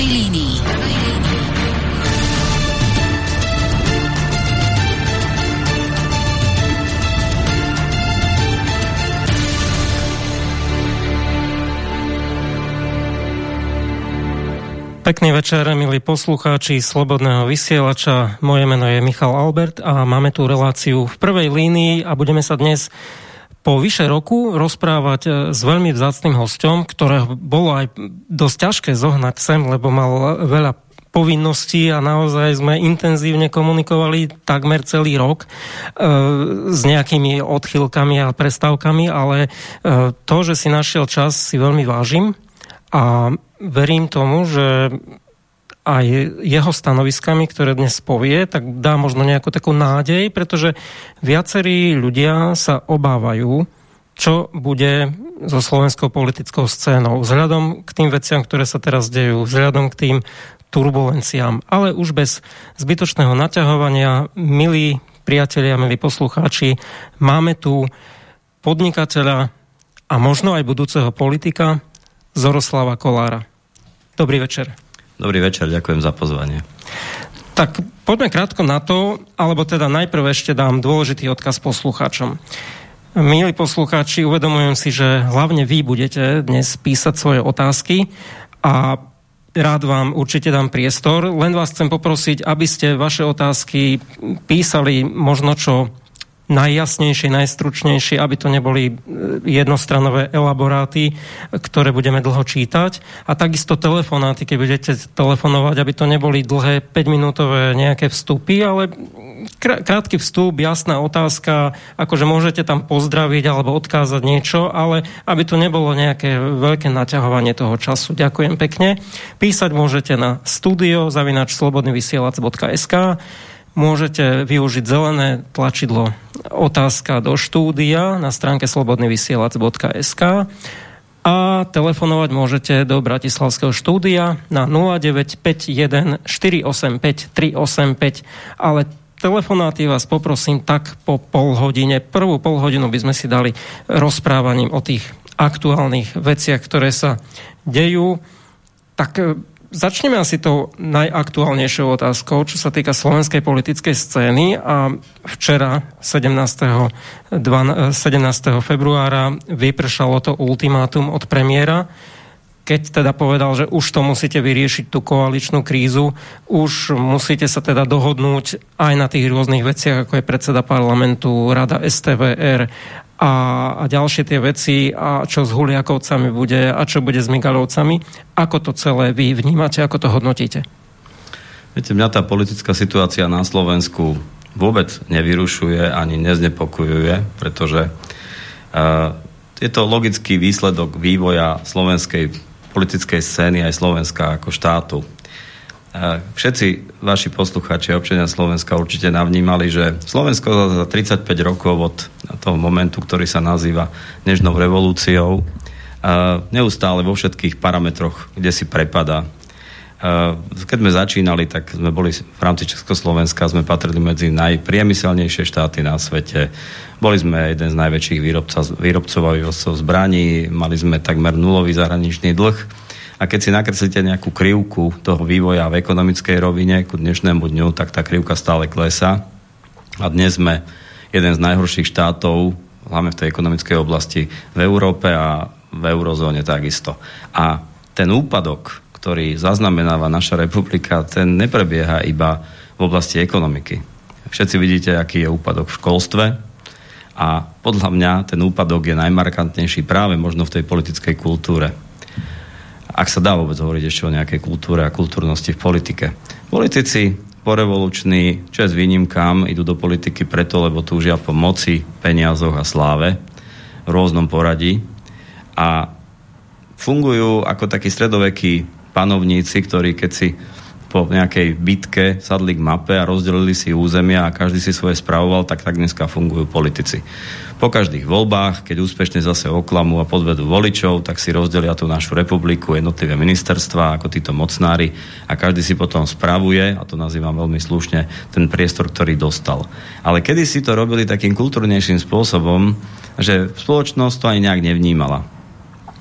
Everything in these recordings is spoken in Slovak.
prvej línii. Pekný večer, milí poslucháči Slobodného vysielača. Moje meno je Michal Albert a máme tu reláciu v prvej línii a budeme sa dnes po vyše roku rozprávať e, s veľmi vzácným hostom, ktorého bolo aj dosť ťažké zohnať sem, lebo mal veľa povinností a naozaj sme intenzívne komunikovali takmer celý rok e, s nejakými odchylkami a prestávkami, ale e, to, že si našiel čas, si veľmi vážim a verím tomu, že aj jeho stanoviskami, ktoré dnes povie, tak dá možno nejakú takú nádej, pretože viacerí ľudia sa obávajú, čo bude so slovenskou politickou scénou. Vzhľadom k tým veciam, ktoré sa teraz dejú, vzhľadom k tým turbulenciám, ale už bez zbytočného naťahovania, milí priatelia, milí poslucháči, máme tu podnikateľa a možno aj budúceho politika Zoroslava Kolára. Dobrý večer. Dobrý večer, ďakujem za pozvanie. Tak poďme krátko na to, alebo teda najprv ešte dám dôležitý odkaz poslucháčom. Milí poslucháči, uvedomujem si, že hlavne vy budete dnes písať svoje otázky a rád vám určite dám priestor. Len vás chcem poprosiť, aby ste vaše otázky písali možno čo najjasnejšie, najstručnejšie, aby to neboli e, jednostranové elaboráty, ktoré budeme dlho čítať. A takisto telefonáty, keď budete telefonovať, aby to neboli dlhé 5-minútové nejaké vstupy, ale krátky vstup, jasná otázka, akože môžete tam pozdraviť alebo odkázať niečo, ale aby to nebolo nejaké veľké naťahovanie toho času. Ďakujem pekne. Písať môžete na studio zavinač slobodnyvysielac.sk môžete využiť zelené tlačidlo otázka do štúdia na stránke slobodnyvysielac.sk a telefonovať môžete do Bratislavského štúdia na 0951 485 385, ale telefonáty vás poprosím tak po pol hodine. Prvú pol hodinu by sme si dali rozprávaním o tých aktuálnych veciach, ktoré sa dejú. Tak Začneme asi tou najaktuálnejšou otázkou, čo sa týka slovenskej politickej scény a včera 17. 17. februára vypršalo to ultimátum od premiéra, keď teda povedal, že už to musíte vyriešiť tú koaličnú krízu, už musíte sa teda dohodnúť aj na tých rôznych veciach, ako je predseda parlamentu, rada STVR a, a ďalšie tie veci a čo s Huliakovcami bude a čo bude s Migalovcami. Ako to celé vy vnímate, ako to hodnotíte? Viete, mňa tá politická situácia na Slovensku vôbec nevyrušuje ani neznepokojuje, pretože uh, je to logický výsledok vývoja slovenskej politickej scény aj Slovenska ako štátu. Všetci vaši poslucháči občania Slovenska určite navnímali, že Slovensko za 35 rokov od toho momentu, ktorý sa nazýva dnešnou revolúciou, neustále vo všetkých parametroch, kde si prepada. Keď sme začínali, tak sme boli v rámci Československa, sme patrili medzi najpriemyselnejšie štáty na svete. Boli sme jeden z najväčších výrobcov a vývozcov zbraní, mali sme takmer nulový zahraničný dlh a keď si nakreslíte nejakú krivku toho vývoja v ekonomickej rovine ku dnešnému dňu, tak tá krivka stále klesá. A dnes sme jeden z najhorších štátov, hlavne v tej ekonomickej oblasti, v Európe a v eurozóne takisto. A ten úpadok, ktorý zaznamenáva naša republika, ten neprebieha iba v oblasti ekonomiky. Všetci vidíte, aký je úpadok v školstve a podľa mňa ten úpadok je najmarkantnejší práve možno v tej politickej kultúre ak sa dá vôbec hovoriť ešte o nejakej kultúre a kultúrnosti v politike. Politici porevoluční, čas výnimkám, idú do politiky preto, lebo túžia po moci, peniazoch a sláve v rôznom poradí a fungujú ako takí stredovekí panovníci, ktorí keď si po nejakej bitke sadli k mape a rozdelili si územia a každý si svoje spravoval, tak tak dneska fungujú politici. Po každých voľbách, keď úspešne zase oklamú a podvedú voličov, tak si rozdelia tú našu republiku, jednotlivé ministerstva, ako títo mocnári a každý si potom spravuje, a to nazývam veľmi slušne, ten priestor, ktorý dostal. Ale kedy si to robili takým kultúrnejším spôsobom, že spoločnosť to ani nejak nevnímala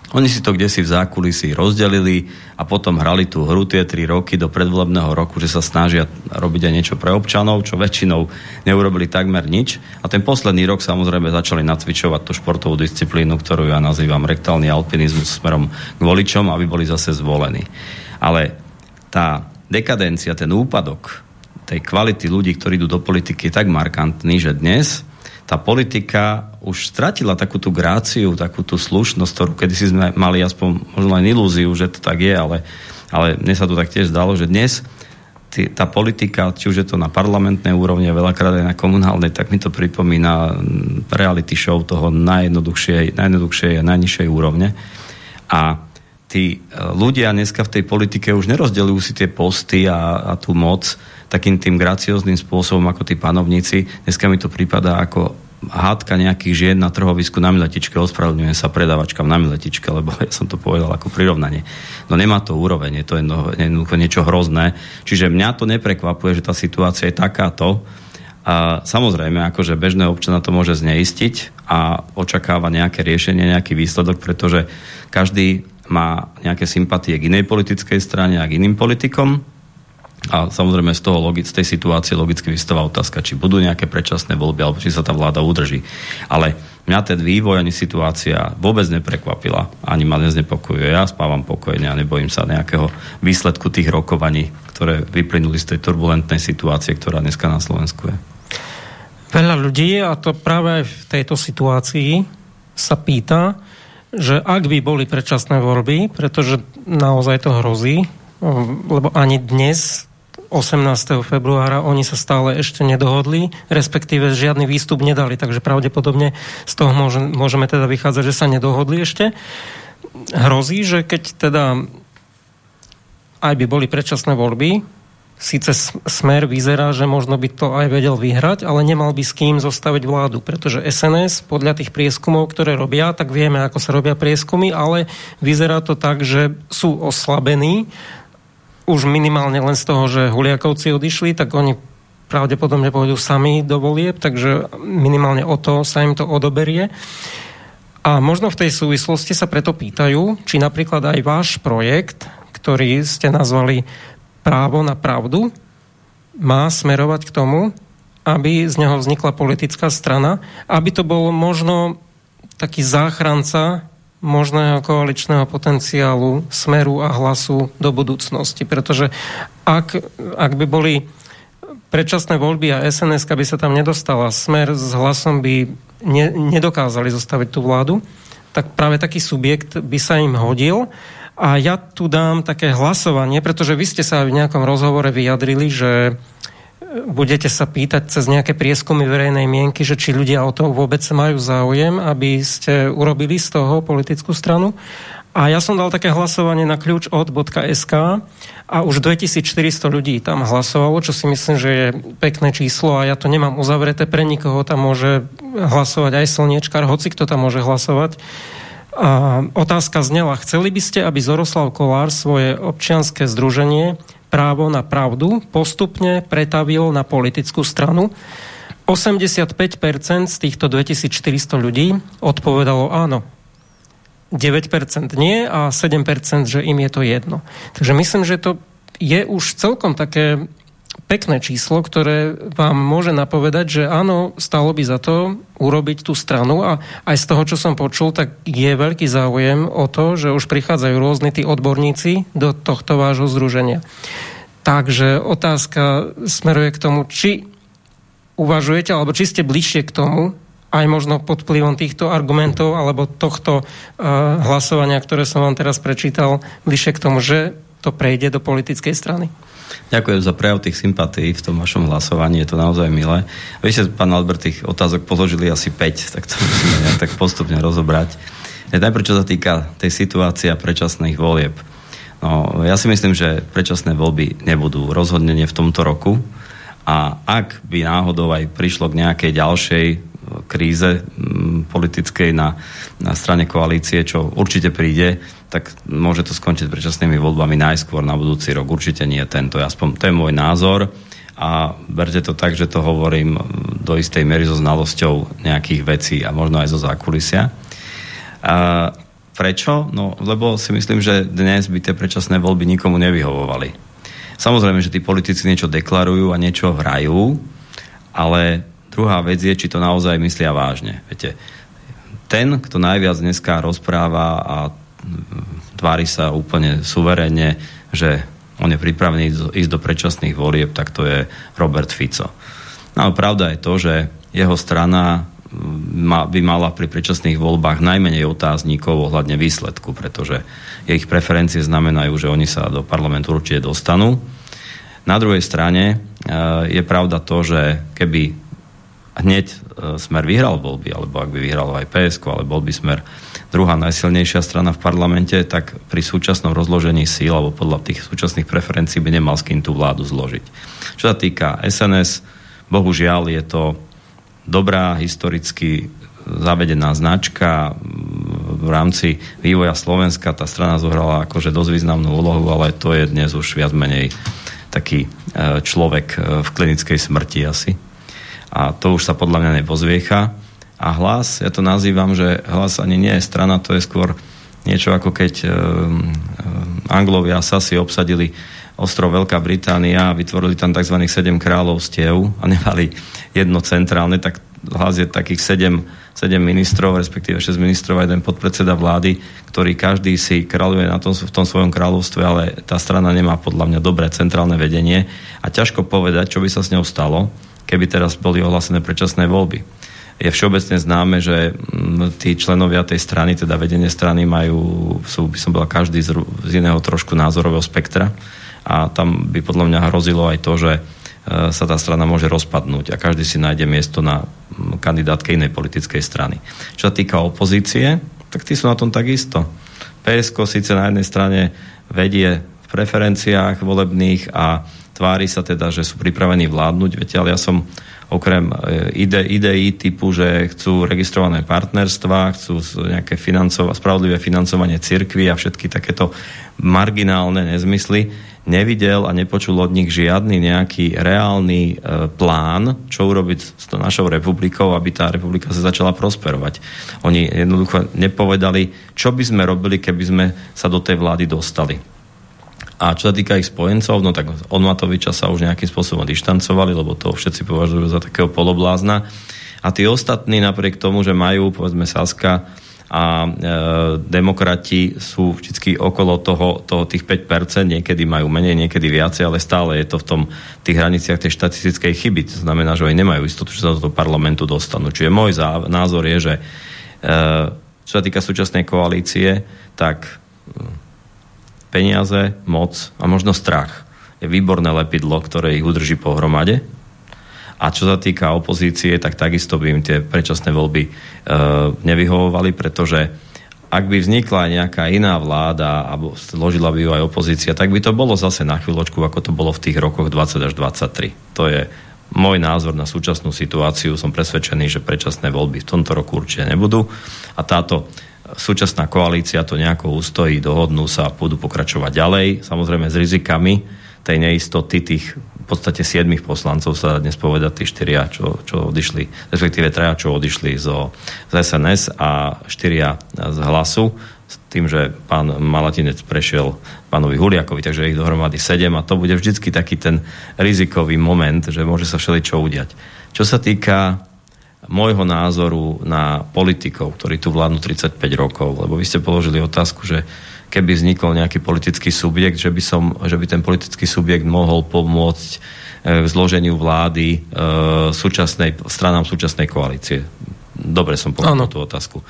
Oni si to kde si v zákulisí rozdelili a potom hrali tú hru tie tri roky do predvolebného roku, že sa snažia robiť aj niečo pre občanov, čo väčšinou neurobili takmer nič. A ten posledný rok samozrejme začali nacvičovať tú športovú disciplínu, ktorú ja nazývam rektálny alpinizmus smerom k voličom, aby boli zase zvolení. Ale tá dekadencia, ten úpadok tej kvality ľudí, ktorí idú do politiky, je tak markantný, že dnes tá politika už stratila takú tú gráciu, takú tú slušnosť, ktorú kedysi sme mali aspoň možno len ilúziu, že to tak je, ale, ale mne sa to tak tiež zdalo, že dnes tá politika, či už je to na parlamentnej úrovni a veľakrát aj na komunálnej, tak mi to pripomína reality show toho najjednoduchšej, najjednoduchšej a najnižšej úrovne. A tí e, ľudia dneska v tej politike už nerozdelujú si tie posty a, a tú moc takým tým gracióznym spôsobom ako tí panovníci. Dneska mi to prípada ako hádka nejakých žien na trhovisku na miletičke, ospravedlňujem sa predávačkám na miletičke, lebo ja som to povedal ako prirovnanie. No nemá to úroveň, je to jednoducho niečo hrozné. Čiže mňa to neprekvapuje, že tá situácia je takáto. A samozrejme, akože bežné občana to môže zneistiť a očakáva nejaké riešenie, nejaký výsledok, pretože každý má nejaké sympatie k inej politickej strane a k iným politikom. A samozrejme z, toho, z tej situácie logicky vystáva otázka, či budú nejaké predčasné voľby, alebo či sa tá vláda udrží. Ale mňa ten vývoj ani situácia vôbec neprekvapila, ani ma neznepokojuje. Ja spávam pokojne a nebojím sa nejakého výsledku tých rokovaní, ktoré vyplynuli z tej turbulentnej situácie, ktorá dneska na Slovensku je. Veľa ľudí, a to práve v tejto situácii, sa pýta, že ak by boli predčasné voľby, pretože naozaj to hrozí, lebo ani dnes 18. februára oni sa stále ešte nedohodli, respektíve žiadny výstup nedali, takže pravdepodobne z toho môže, môžeme teda vychádzať, že sa nedohodli ešte. Hrozí, že keď teda aj by boli predčasné voľby, Sice smer vyzerá, že možno by to aj vedel vyhrať, ale nemal by s kým zostaviť vládu, pretože SNS podľa tých prieskumov, ktoré robia, tak vieme, ako sa robia prieskumy, ale vyzerá to tak, že sú oslabení. Už minimálne len z toho, že Huliakovci odišli, tak oni pravdepodobne pôjdu sami do volieb, takže minimálne o to sa im to odoberie. A možno v tej súvislosti sa preto pýtajú, či napríklad aj váš projekt, ktorý ste nazvali právo na pravdu má smerovať k tomu, aby z neho vznikla politická strana, aby to bol možno taký záchranca možného koaličného potenciálu smeru a hlasu do budúcnosti. Pretože ak, ak by boli predčasné voľby a SNS by sa tam nedostala, smer s hlasom by ne, nedokázali zostaviť tú vládu, tak práve taký subjekt by sa im hodil a ja tu dám také hlasovanie, pretože vy ste sa v nejakom rozhovore vyjadrili, že e, budete sa pýtať cez nejaké prieskumy verejnej mienky, že či ľudia o to vôbec majú záujem, aby ste urobili z toho politickú stranu. A ja som dal také hlasovanie na kľúč od.sk a už 2400 ľudí tam hlasovalo, čo si myslím, že je pekné číslo a ja to nemám uzavreté pre nikoho, tam môže hlasovať aj slniečkar, hoci kto tam môže hlasovať. A otázka znela, chceli by ste, aby Zoroslav Kolár svoje občianské združenie právo na pravdu postupne pretavil na politickú stranu. 85% z týchto 2400 ľudí odpovedalo áno. 9% nie a 7% že im je to jedno. Takže myslím, že to je už celkom také pekné číslo, ktoré vám môže napovedať, že áno, stalo by za to urobiť tú stranu a aj z toho, čo som počul, tak je veľký záujem o to, že už prichádzajú rôzni tí odborníci do tohto vášho združenia. Takže otázka smeruje k tomu, či uvažujete, alebo či ste bližšie k tomu, aj možno pod vplyvom týchto argumentov alebo tohto uh, hlasovania, ktoré som vám teraz prečítal, bližšie k tomu, že to prejde do politickej strany? Ďakujem za prejav tých sympatí v tom vašom hlasovaní, je to naozaj milé. Vy ste, pán Albert, tých otázok položili asi 5, tak to musíme nejak tak postupne rozobrať. Najprv, čo sa týka tej situácie predčasných volieb. No, ja si myslím, že predčasné voľby nebudú rozhodnenie v tomto roku a ak by náhodou aj prišlo k nejakej ďalšej kríze politickej na, na strane koalície, čo určite príde, tak môže to skončiť predčasnými voľbami najskôr na budúci rok. Určite nie tento, aspoň to je môj názor a berte to tak, že to hovorím do istej miery so znalosťou nejakých vecí a možno aj zo zákulisia. A prečo? No, lebo si myslím, že dnes by tie predčasné voľby nikomu nevyhovovali. Samozrejme, že tí politici niečo deklarujú a niečo hrajú, ale druhá vec je, či to naozaj myslia vážne. Viete, ten, kto najviac dneska rozpráva a tvári sa úplne suverene, že on je pripravený ísť do predčasných volieb, tak to je Robert Fico. No pravda je to, že jeho strana by mala pri predčasných voľbách najmenej otáznikov ohľadne výsledku, pretože ich preferencie znamenajú, že oni sa do parlamentu určite dostanú. Na druhej strane e, je pravda to, že keby hneď e, Smer vyhral voľby, alebo ak by vyhral aj PSK, ale bol by Smer druhá najsilnejšia strana v parlamente, tak pri súčasnom rozložení síl alebo podľa tých súčasných preferencií by nemal s kým tú vládu zložiť. Čo sa týka SNS, bohužiaľ je to dobrá historicky zavedená značka v rámci vývoja Slovenska. Tá strana zohrala akože dosť významnú úlohu, ale to je dnes už viac menej taký e, človek e, v klinickej smrti asi. A to už sa podľa mňa nepozviecha. A hlas, ja to nazývam, že hlas ani nie je strana, to je skôr niečo ako keď um, Anglovia sa si obsadili ostrov Veľká Británia a vytvorili tam tzv. 7 kráľovstiev a nemali jedno centrálne, tak hlas je takých 7, 7 ministrov, respektíve 6 ministrov a jeden podpredseda vlády, ktorý každý si kráľuje na tom, v tom svojom kráľovstve, ale tá strana nemá podľa mňa dobré centrálne vedenie a ťažko povedať, čo by sa s ňou stalo, keby teraz boli ohlásené predčasné voľby. Je všeobecne známe, že mm, tí členovia tej strany, teda vedenie strany majú, sú, by som bola každý z, z iného trošku názorového spektra a tam by podľa mňa hrozilo aj to, že e, sa tá strana môže rozpadnúť a každý si nájde miesto na kandidátke inej politickej strany. Čo sa týka opozície, tak tí sú na tom takisto. PSK síce na jednej strane vedie v preferenciách volebných a tvári sa teda, že sú pripravení vládnuť, viete, ale ja som okrem e, ide, ideí typu, že chcú registrované partnerstva, chcú nejaké financova, spravodlivé financovanie cirkvy a všetky takéto marginálne nezmysly, nevidel a nepočul od nich žiadny nejaký reálny e, plán, čo urobiť s to našou republikou, aby tá republika sa začala prosperovať. Oni jednoducho nepovedali, čo by sme robili, keby sme sa do tej vlády dostali. A čo sa týka ich spojencov, no tak od Matoviča sa už nejakým spôsobom dištancovali, lebo to všetci považujú za takého poloblázna. A tí ostatní, napriek tomu, že majú, povedzme, Saska a e, demokrati sú vždy okolo toho, toho tých 5%, niekedy majú menej, niekedy viacej, ale stále je to v tom tých hraniciach tej štatistickej chyby. To znamená, že oni nemajú istotu, že sa do toho parlamentu dostanú. Čiže môj názor je, že e, čo sa týka súčasnej koalície, tak peniaze, moc a možno strach je výborné lepidlo, ktoré ich udrží pohromade. A čo sa týka opozície, tak takisto by im tie predčasné voľby e, nevyhovovali, pretože ak by vznikla nejaká iná vláda a zložila by ju aj opozícia, tak by to bolo zase na chvíľočku, ako to bolo v tých rokoch 20 až 23. To je môj názor na súčasnú situáciu. Som presvedčený, že predčasné voľby v tomto roku určite nebudú. A táto súčasná koalícia to nejako ustojí, dohodnú sa a budú pokračovať ďalej, samozrejme s rizikami tej neistoty tých v podstate siedmých poslancov sa dnes povedať, tí štyria, čo, čo odišli, respektíve traja, čo odišli zo, z SNS a štyria z hlasu, s tým, že pán Malatinec prešiel pánovi Huliakovi, takže ich dohromady sedem a to bude vždycky taký ten rizikový moment, že môže sa všeličo udiať. Čo sa týka môjho názoru na politikov, ktorí tu vládnu 35 rokov, lebo vy ste položili otázku, že keby vznikol nejaký politický subjekt, že by, som, že by ten politický subjekt mohol pomôcť e, k zloženiu vlády e, súčasnej, stranám súčasnej koalície. Dobre som povedal tú otázku.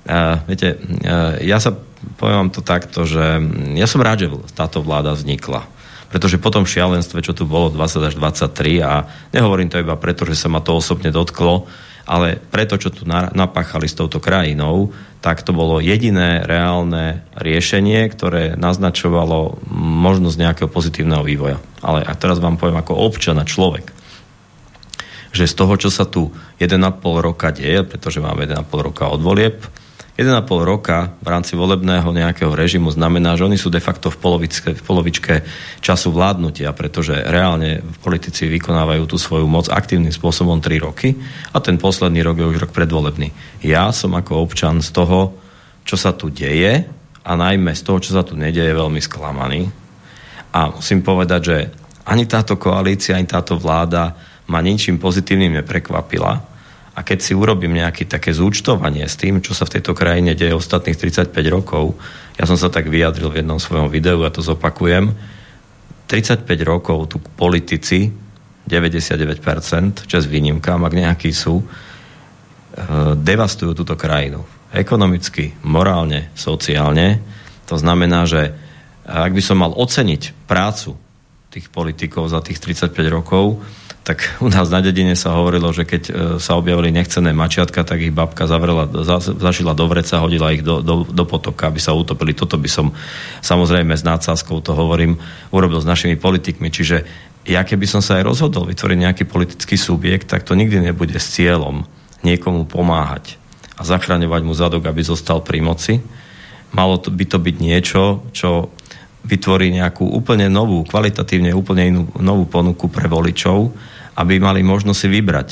Uh, viete, uh, ja sa poviem vám to takto, že ja som rád, že táto vláda vznikla pretože po tom šialenstve, čo tu bolo 20 až 23 a nehovorím to iba preto, že sa ma to osobne dotklo, ale preto, čo tu napáchali s touto krajinou, tak to bolo jediné reálne riešenie, ktoré naznačovalo možnosť nejakého pozitívneho vývoja. Ale a teraz vám poviem ako občan a človek, že z toho, čo sa tu 1,5 roka deje, pretože máme 1,5 roka od volieb, 1,5 roka v rámci volebného nejakého režimu znamená, že oni sú de facto v polovičke, v polovičke času vládnutia, pretože reálne politici vykonávajú tú svoju moc aktívnym spôsobom 3 roky a ten posledný rok je už rok predvolebný. Ja som ako občan z toho, čo sa tu deje a najmä z toho, čo sa tu nedeje, veľmi sklamaný. A musím povedať, že ani táto koalícia, ani táto vláda ma ničím pozitívnym neprekvapila. A keď si urobím nejaké také zúčtovanie s tým, čo sa v tejto krajine deje ostatných 35 rokov, ja som sa tak vyjadril v jednom svojom videu a to zopakujem, 35 rokov tu politici, 99%, čas výnimkám, ak nejakí sú, eh, devastujú túto krajinu. Ekonomicky, morálne, sociálne. To znamená, že ak by som mal oceniť prácu tých politikov za tých 35 rokov, tak u nás na dedine sa hovorilo, že keď e, sa objavili nechcené mačiatka, tak ich babka zavrela, za, zašila do vreca, hodila ich do, do, do potoka, aby sa utopili. Toto by som samozrejme s nácázkou to hovorím, urobil s našimi politikmi. Čiže ja keby som sa aj rozhodol vytvoriť nejaký politický subjekt, tak to nikdy nebude s cieľom niekomu pomáhať a zachraňovať mu zadok, aby zostal pri moci. Malo to, by to byť niečo, čo vytvorí nejakú úplne novú, kvalitatívne úplne inú novú ponuku pre voličov, aby mali možnosť si vybrať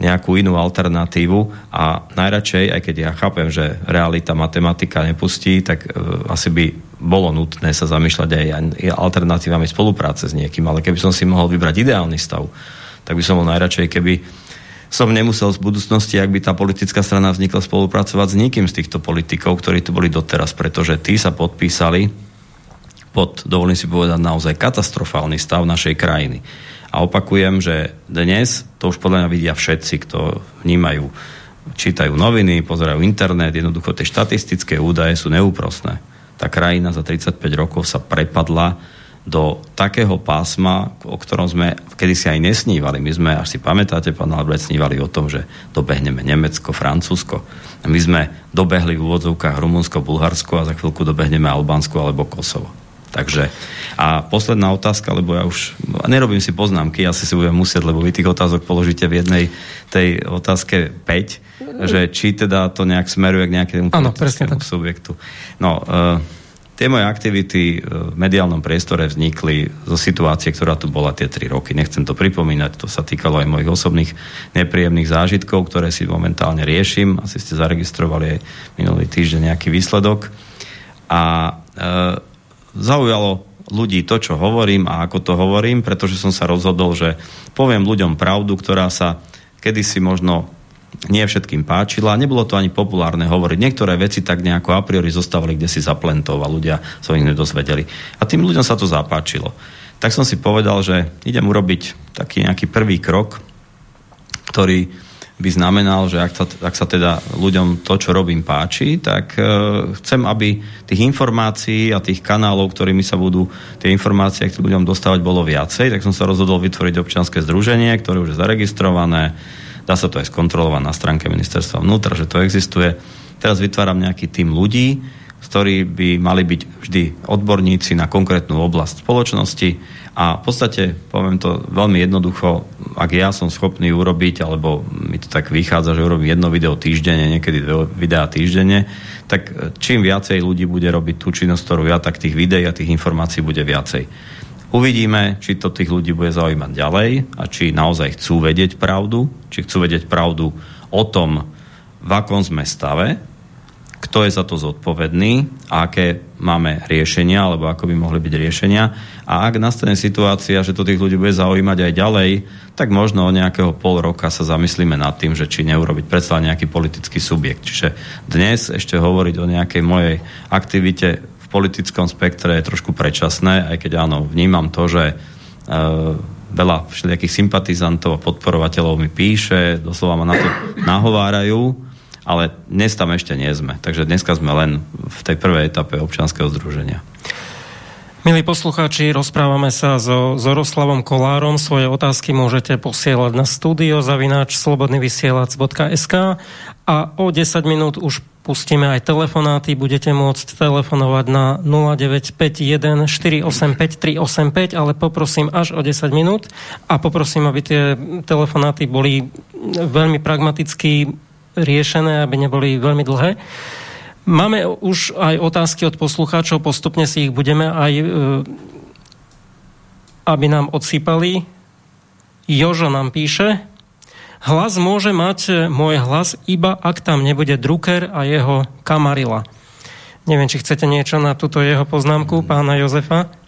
nejakú inú alternatívu a najradšej, aj keď ja chápem, že realita matematika nepustí, tak e, asi by bolo nutné sa zamýšľať aj alternatívami spolupráce s niekým, ale keby som si mohol vybrať ideálny stav, tak by som bol najradšej, keby som nemusel v budúcnosti, ak by tá politická strana vznikla spolupracovať s nikým z týchto politikov, ktorí tu boli doteraz, pretože tí sa podpísali pod, dovolím si povedať, naozaj katastrofálny stav našej krajiny. A opakujem, že dnes, to už podľa mňa vidia všetci, kto vnímajú, čítajú noviny, pozerajú internet, jednoducho tie štatistické údaje sú neúprostné. Tá krajina za 35 rokov sa prepadla do takého pásma, o ktorom sme kedysi aj nesnívali. My sme, až si pamätáte, pán Albrecht, snívali o tom, že dobehneme Nemecko, Francúzsko. My sme dobehli v úvodzovkách Rumunsko, Bulharsko a za chvíľku dobehneme Albánsko alebo Kosovo. Takže a posledná otázka, lebo ja už nerobím si poznámky, asi si budem musieť, lebo vy tých otázok položíte v jednej tej otázke 5, že či teda to nejak smeruje k nejakému ano, politickému subjektu. No, uh, tie moje aktivity v mediálnom priestore vznikli zo situácie, ktorá tu bola tie 3 roky. Nechcem to pripomínať, to sa týkalo aj mojich osobných nepríjemných zážitkov, ktoré si momentálne riešim. Asi ste zaregistrovali aj minulý týždeň nejaký výsledok. A uh, zaujalo ľudí to, čo hovorím a ako to hovorím, pretože som sa rozhodol, že poviem ľuďom pravdu, ktorá sa kedysi možno nie všetkým páčila. Nebolo to ani populárne hovoriť. Niektoré veci tak nejako a priori zostávali kde si zaplentov a ľudia sa ich nedozvedeli. A tým ľuďom sa to zapáčilo. Tak som si povedal, že idem urobiť taký nejaký prvý krok, ktorý by znamenal, že ak sa, ak sa teda ľuďom to, čo robím, páči, tak e, chcem, aby tých informácií a tých kanálov, ktorými sa budú tie informácie k ľuďom dostávať, bolo viacej. Tak som sa rozhodol vytvoriť občianske združenie, ktoré už je zaregistrované. Dá sa to aj skontrolovať na stránke ministerstva vnútra, že to existuje. Teraz vytváram nejaký tým ľudí, ktorí by mali byť vždy odborníci na konkrétnu oblasť spoločnosti a v podstate, poviem to veľmi jednoducho, ak ja som schopný urobiť, alebo mi to tak vychádza, že urobím jedno video týždenne, niekedy dve videá týždenne, tak čím viacej ľudí bude robiť tú činnosť, ktorú ja, tak tých videí a tých informácií bude viacej. Uvidíme, či to tých ľudí bude zaujímať ďalej a či naozaj chcú vedieť pravdu, či chcú vedieť pravdu o tom, v akom sme stave, kto je za to zodpovedný aké máme riešenia, alebo ako by mohli byť riešenia. A ak nastane situácia, že to tých ľudí bude zaujímať aj ďalej, tak možno o nejakého pol roka sa zamyslíme nad tým, že či neurobiť predsa nejaký politický subjekt. Čiže dnes ešte hovoriť o nejakej mojej aktivite v politickom spektre je trošku predčasné, aj keď áno, vnímam to, že e, veľa všelijakých sympatizantov a podporovateľov mi píše, doslova ma na to nahovárajú, ale dnes tam ešte nie sme. Takže dneska sme len v tej prvej etape občanského združenia. Milí poslucháči, rozprávame sa so Zoroslavom Kolárom. Svoje otázky môžete posielať na studio zavináč slobodnyvysielac.sk a o 10 minút už pustíme aj telefonáty. Budete môcť telefonovať na 0951 485 385, ale poprosím až o 10 minút a poprosím, aby tie telefonáty boli veľmi pragmaticky riešené, aby neboli veľmi dlhé. Máme už aj otázky od poslucháčov, postupne si ich budeme aj, e, aby nám odsýpali. Jožo nám píše, hlas môže mať môj hlas iba ak tam nebude Drucker a jeho kamarila. Neviem, či chcete niečo na túto jeho poznámku, pána Jozefa?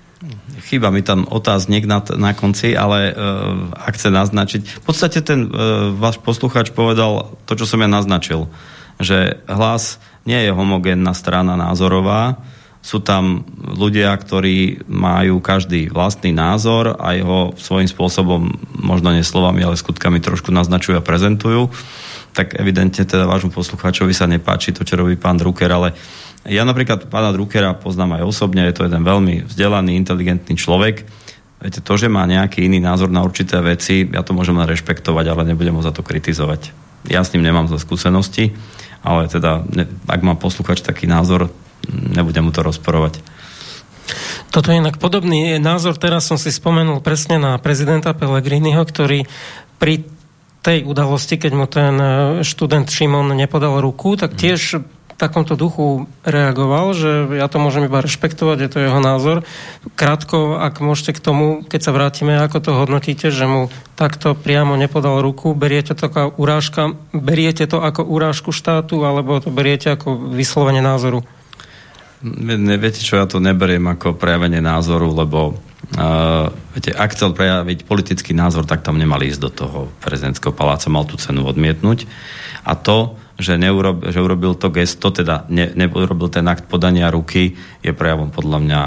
Chýba mi tam otáznik na, na konci, ale uh, ak chce naznačiť... V podstate ten uh, váš posluchač povedal to, čo som ja naznačil, že hlas nie je homogénna strana názorová, sú tam ľudia, ktorí majú každý vlastný názor a jeho svojím spôsobom, možno nie slovami, ale skutkami trošku naznačujú a prezentujú. Tak evidentne teda vášmu poslucháčovi sa nepáči to, čo robí pán Drucker, ale ja napríklad pána Druckera poznám aj osobne, je to jeden veľmi vzdelaný, inteligentný človek. Viete, to, že má nejaký iný názor na určité veci, ja to môžem len rešpektovať, ale nebudem ho za to kritizovať. Ja s ním nemám za skúsenosti, ale teda, ak má posluchač taký názor, nebudem mu to rozporovať. Toto je inak podobný názor. Teraz som si spomenul presne na prezidenta Pellegriniho, ktorý pri tej udalosti, keď mu ten študent Šimon nepodal ruku, tak tiež v takomto duchu reagoval, že ja to môžem iba rešpektovať, je to jeho názor. Krátko, ak môžete k tomu, keď sa vrátime, ako to hodnotíte, že mu takto priamo nepodal ruku, beriete to ako urážka, beriete to ako urážku štátu, alebo to beriete ako vyslovenie názoru? Viete čo, ja to neberiem ako prejavenie názoru, lebo uh, viete, ak chcel prejaviť politický názor, tak tam nemali ísť do toho prezidentského paláca, mal tú cenu odmietnúť. A to, že, neurob, že urobil to gesto, teda ne, neurobil ten akt podania ruky, je prejavom podľa mňa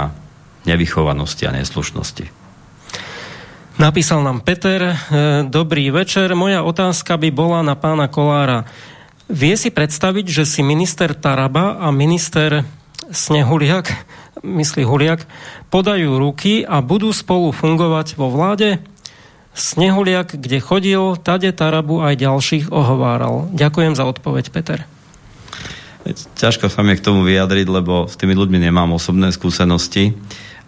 nevychovanosti a neslušnosti. Napísal nám Peter, e, dobrý večer, moja otázka by bola na pána Kolára. Vie si predstaviť, že si minister Taraba a minister Snehuliak, myslí Huliak, podajú ruky a budú spolu fungovať vo vláde? Snehuliak, kde chodil, tade Tarabu aj ďalších ohováral. Ďakujem za odpoveď, Peter. Ťažko sa mi k tomu vyjadriť, lebo s tými ľuďmi nemám osobné skúsenosti.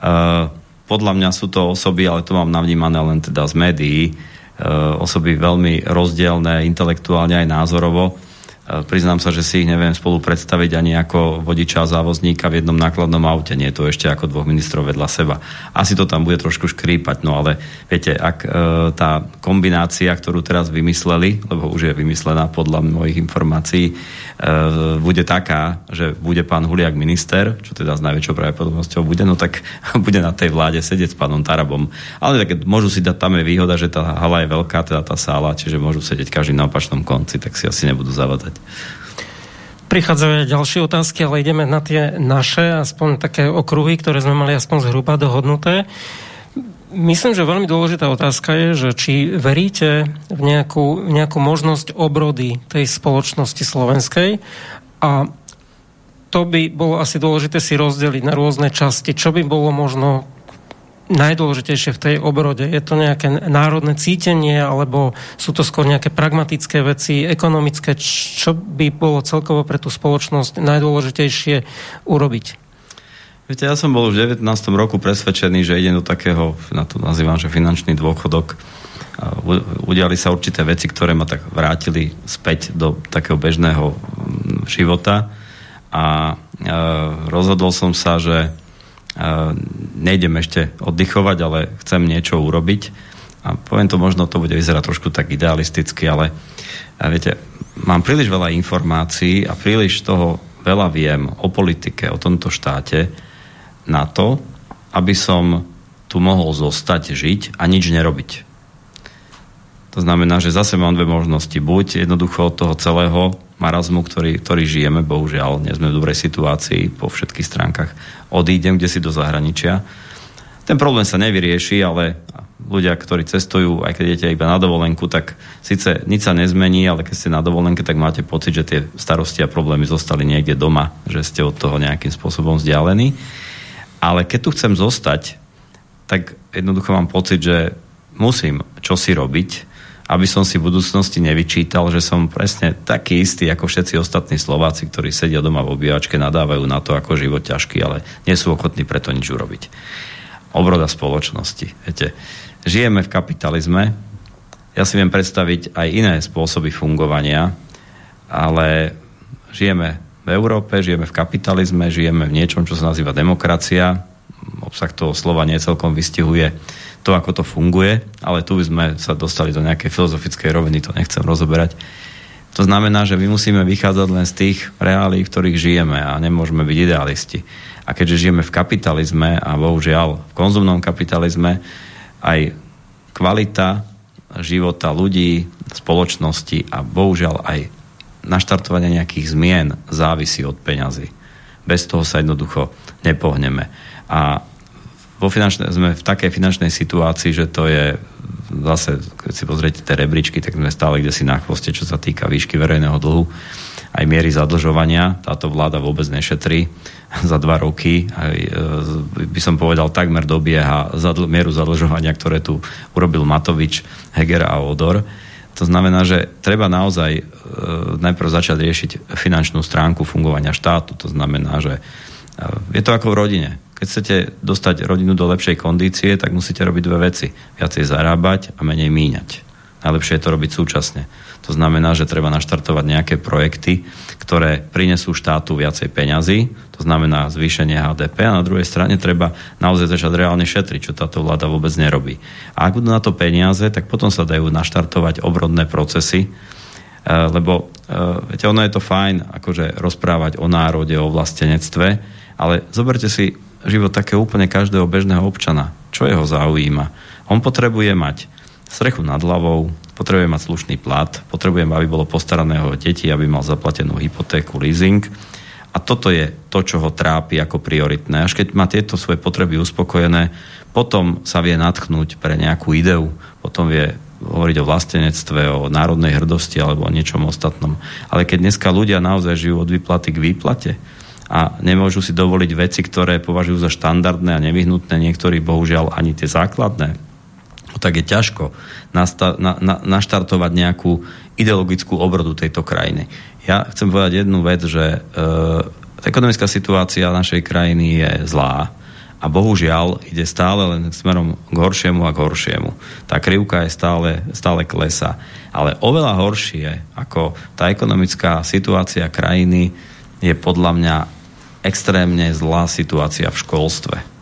Uh, podľa mňa sú to osoby, ale to mám navnímané len teda z médií, uh, osoby veľmi rozdielne intelektuálne aj názorovo Priznám sa, že si ich neviem spolu predstaviť ani ako vodiča a závozníka v jednom nákladnom aute. Nie je to ešte ako dvoch ministrov vedľa seba. Asi to tam bude trošku škrípať, no ale viete, ak e, tá kombinácia, ktorú teraz vymysleli, lebo už je vymyslená podľa mojich informácií, bude taká, že bude pán Huliak minister, čo teda s najväčšou pravdepodobnosťou bude, no tak bude na tej vláde sedieť s pánom Tarabom. Ale tak môžu si dať, tam je výhoda, že tá hala je veľká, teda tá sála, čiže môžu sedieť každý na opačnom konci, tak si asi nebudú zavadať. Prichádzajú aj ďalšie otázky, ale ideme na tie naše, aspoň také okruhy, ktoré sme mali aspoň zhruba dohodnuté. Myslím, že veľmi dôležitá otázka je, že či veríte v nejakú, nejakú možnosť obrody tej spoločnosti slovenskej a to by bolo asi dôležité si rozdeliť na rôzne časti. Čo by bolo možno najdôležitejšie v tej obrode? Je to nejaké národné cítenie, alebo sú to skôr nejaké pragmatické veci, ekonomické? Čo by bolo celkovo pre tú spoločnosť najdôležitejšie urobiť? Viete, ja som bol už v 19. roku presvedčený, že ide do takého, na to nazývam, že finančný dôchodok. Udiali sa určité veci, ktoré ma tak vrátili späť do takého bežného mm, života a rozhodol som sa, že nejdem ešte oddychovať, ale chcem niečo urobiť. A poviem to, možno to bude vyzerať trošku tak idealisticky, ale viete, mám príliš veľa informácií a príliš toho veľa viem o politike, o tomto štáte na to, aby som tu mohol zostať, žiť a nič nerobiť. To znamená, že zase mám dve možnosti. Buď jednoducho od toho celého marazmu, ktorý, ktorý žijeme, bohužiaľ, nie sme v dobrej situácii po všetkých stránkach, odídem kde si do zahraničia. Ten problém sa nevyrieši, ale ľudia, ktorí cestujú, aj keď idete iba na dovolenku, tak síce nič sa nezmení, ale keď ste na dovolenke, tak máte pocit, že tie starosti a problémy zostali niekde doma, že ste od toho nejakým spôsobom vzdialení. Ale keď tu chcem zostať, tak jednoducho mám pocit, že musím čosi robiť, aby som si v budúcnosti nevyčítal, že som presne taký istý ako všetci ostatní Slováci, ktorí sedia doma v obývačke, nadávajú na to, ako život ťažký, ale nie sú ochotní preto nič urobiť. Obroda spoločnosti. Viete, žijeme v kapitalizme, ja si viem predstaviť aj iné spôsoby fungovania, ale žijeme v Európe, žijeme v kapitalizme, žijeme v niečom, čo sa nazýva demokracia. Obsah toho slova necelkom vystihuje to, ako to funguje, ale tu by sme sa dostali do nejakej filozofickej roviny, to nechcem rozoberať. To znamená, že my musíme vychádzať len z tých reálí, v ktorých žijeme a nemôžeme byť idealisti. A keďže žijeme v kapitalizme a bohužiaľ v konzumnom kapitalizme, aj kvalita života ľudí, spoločnosti a bohužiaľ aj naštartovanie nejakých zmien závisí od peňazí. Bez toho sa jednoducho nepohneme. A vo finančne, sme v takej finančnej situácii, že to je zase, keď si pozriete tie rebríčky, tak sme stále kde si na chvoste, čo sa týka výšky verejného dlhu, aj miery zadlžovania. Táto vláda vôbec nešetrí za dva roky. Aj, e, by som povedal, takmer dobieha zadl- mieru zadlžovania, ktoré tu urobil Matovič, Heger a Odor. To znamená, že treba naozaj e, najprv začať riešiť finančnú stránku fungovania štátu. To znamená, že e, je to ako v rodine keď chcete dostať rodinu do lepšej kondície, tak musíte robiť dve veci. Viacej zarábať a menej míňať. Najlepšie je to robiť súčasne. To znamená, že treba naštartovať nejaké projekty, ktoré prinesú štátu viacej peňazí, to znamená zvýšenie HDP a na druhej strane treba naozaj začať reálne šetriť, čo táto vláda vôbec nerobí. A ak budú na to peniaze, tak potom sa dajú naštartovať obrodné procesy, e, lebo e, viete, ono je to fajn akože rozprávať o národe, o vlastenectve, ale zoberte si život také úplne každého bežného občana. Čo jeho zaujíma? On potrebuje mať strechu nad hlavou, potrebuje mať slušný plat, potrebuje, aby bolo postarané o deti, aby mal zaplatenú hypotéku, leasing. A toto je to, čo ho trápi ako prioritné. Až keď má tieto svoje potreby uspokojené, potom sa vie natchnúť pre nejakú ideu, potom vie hovoriť o vlastenectve, o národnej hrdosti alebo o niečom ostatnom. Ale keď dneska ľudia naozaj žijú od výplaty k výplate, a nemôžu si dovoliť veci, ktoré považujú za štandardné a nevyhnutné, niektorí bohužiaľ ani tie základné, tak je ťažko nasta- na- na- naštartovať nejakú ideologickú obrodu tejto krajiny. Ja chcem povedať jednu vec, že e, ekonomická situácia našej krajiny je zlá a bohužiaľ ide stále len smerom k horšiemu a k horšiemu. Tá krivka je stále, stále klesa. Ale oveľa horšie ako tá ekonomická situácia krajiny je podľa mňa extrémne zlá situácia v školstve.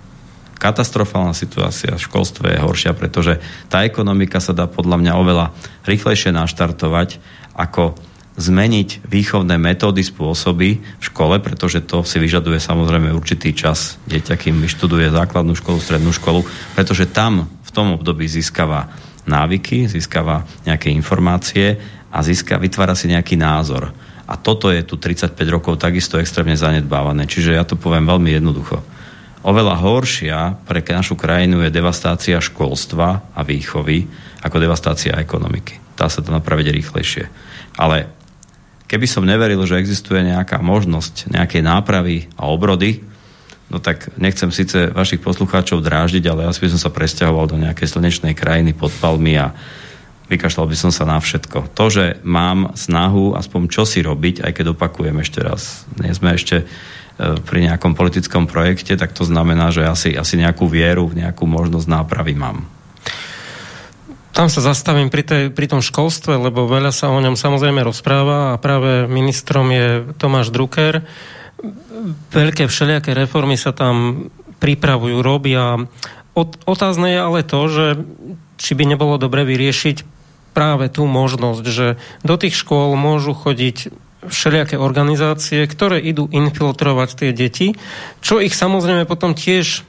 Katastrofálna situácia v školstve je horšia, pretože tá ekonomika sa dá podľa mňa oveľa rýchlejšie naštartovať, ako zmeniť výchovné metódy, spôsoby v škole, pretože to si vyžaduje samozrejme určitý čas dieťa, kým vyštuduje základnú školu, strednú školu, pretože tam v tom období získava návyky, získava nejaké informácie a získa, vytvára si nejaký názor. A toto je tu 35 rokov takisto extrémne zanedbávané. Čiže ja to poviem veľmi jednoducho. Oveľa horšia pre našu krajinu je devastácia školstva a výchovy ako devastácia ekonomiky. Dá sa to napraviť rýchlejšie. Ale keby som neveril, že existuje nejaká možnosť nejakej nápravy a obrody, no tak nechcem síce vašich poslucháčov dráždiť, ale asi by som sa presťahoval do nejakej slnečnej krajiny pod palmy a vykašľal by som sa na všetko. To, že mám snahu aspoň čo si robiť, aj keď opakujem ešte raz, nie sme ešte pri nejakom politickom projekte, tak to znamená, že asi, asi nejakú vieru, nejakú možnosť nápravy mám. Tam sa zastavím pri, tej, pri tom školstve, lebo veľa sa o ňom samozrejme rozpráva a práve ministrom je Tomáš Drucker. Veľké všelijaké reformy sa tam pripravujú, robia. Otázne je ale to, že či by nebolo dobre vyriešiť práve tú možnosť, že do tých škôl môžu chodiť všelijaké organizácie, ktoré idú infiltrovať tie deti, čo ich samozrejme potom tiež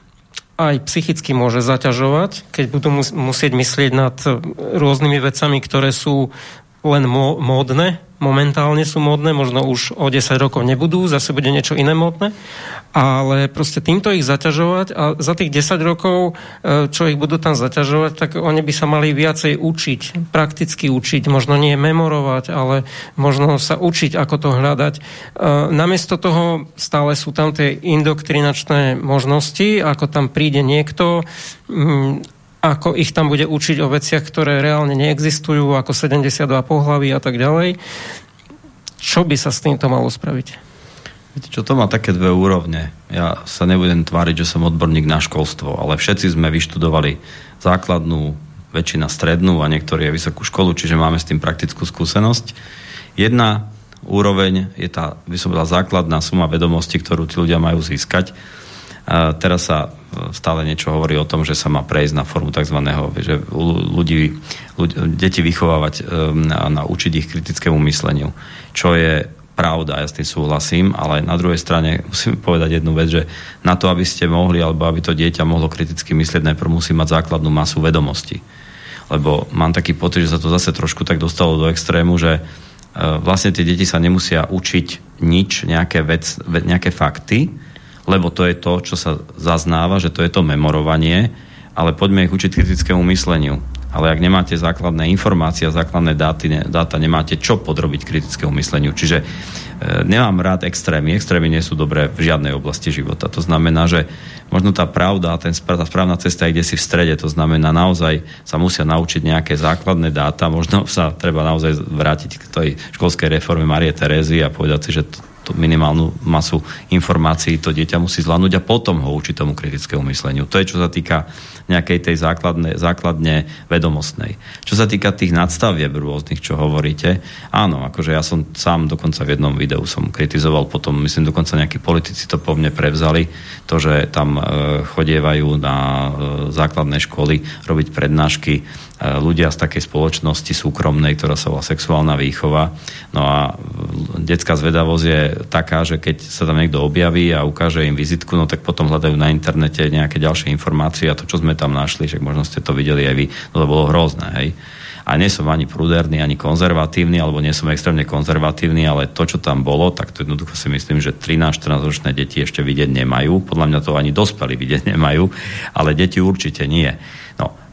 aj psychicky môže zaťažovať, keď budú musieť myslieť nad rôznymi vecami, ktoré sú len módne, momentálne sú módne, možno už o 10 rokov nebudú, zase bude niečo iné módne, ale proste týmto ich zaťažovať a za tých 10 rokov, e, čo ich budú tam zaťažovať, tak oni by sa mali viacej učiť, prakticky učiť, možno nie memorovať, ale možno sa učiť, ako to hľadať. E, namiesto toho stále sú tam tie indoktrinačné možnosti, ako tam príde niekto, ako ich tam bude učiť o veciach, ktoré reálne neexistujú, ako 72 pohlaví a tak ďalej. Čo by sa s týmto malo spraviť? Viete čo, to má také dve úrovne. Ja sa nebudem tváriť, že som odborník na školstvo, ale všetci sme vyštudovali základnú, väčšina strednú a niektorí aj vysokú školu, čiže máme s tým praktickú skúsenosť. Jedna úroveň je tá, by som základná suma vedomostí, ktorú tí ľudia majú získať. Teraz sa stále niečo hovorí o tom, že sa má prejsť na formu tzv. že ľudí, ľudí deti vychovávať um, a naučiť ich kritickému mysleniu, čo je pravda, ja s tým súhlasím, ale na druhej strane musím povedať jednu vec, že na to, aby ste mohli, alebo aby to dieťa mohlo kriticky myslieť, najprv musí mať základnú masu vedomostí. Lebo mám taký pocit, že sa to zase trošku tak dostalo do extrému, že e, vlastne tie deti sa nemusia učiť nič, nejaké, vec, nejaké fakty, lebo to je to, čo sa zaznáva, že to je to memorovanie, ale poďme ich učiť kritickému mysleniu ale ak nemáte základné informácie a základné dáty, ne, dáta, nemáte čo podrobiť kritickému mysleniu. Čiže e, nemám rád extrémy. Extrémy nie sú dobré v žiadnej oblasti života. To znamená, že možno tá pravda, ten, tá správna cesta ide si v strede. To znamená, naozaj sa musia naučiť nejaké základné dáta. Možno sa treba naozaj vrátiť k tej školskej reforme Marie Terézy a povedať si, že to, tú minimálnu masu informácií to dieťa musí zvládnuť a potom ho učiť tomu kritickému mysleniu. To je, čo sa týka nejakej tej základne, základne vedomostnej. Čo sa týka tých nadstavieb rôznych, čo hovoríte, áno, akože ja som sám dokonca v jednom videu som kritizoval, potom myslím dokonca nejakí politici to po mne prevzali, to, že tam e, chodievajú na e, základné školy robiť prednášky ľudia z takej spoločnosti súkromnej, ktorá sa volá sexuálna výchova. No a detská zvedavosť je taká, že keď sa tam niekto objaví a ukáže im vizitku, no tak potom hľadajú na internete nejaké ďalšie informácie a to, čo sme tam našli, že možno ste to videli aj vy, no to bolo hrozné, hej. A nie som ani pruderný, ani konzervatívny, alebo nie som extrémne konzervatívny, ale to, čo tam bolo, tak to jednoducho si myslím, že 13-14 ročné deti ešte vidieť nemajú. Podľa mňa to ani dospelí vidieť nemajú, ale deti určite nie.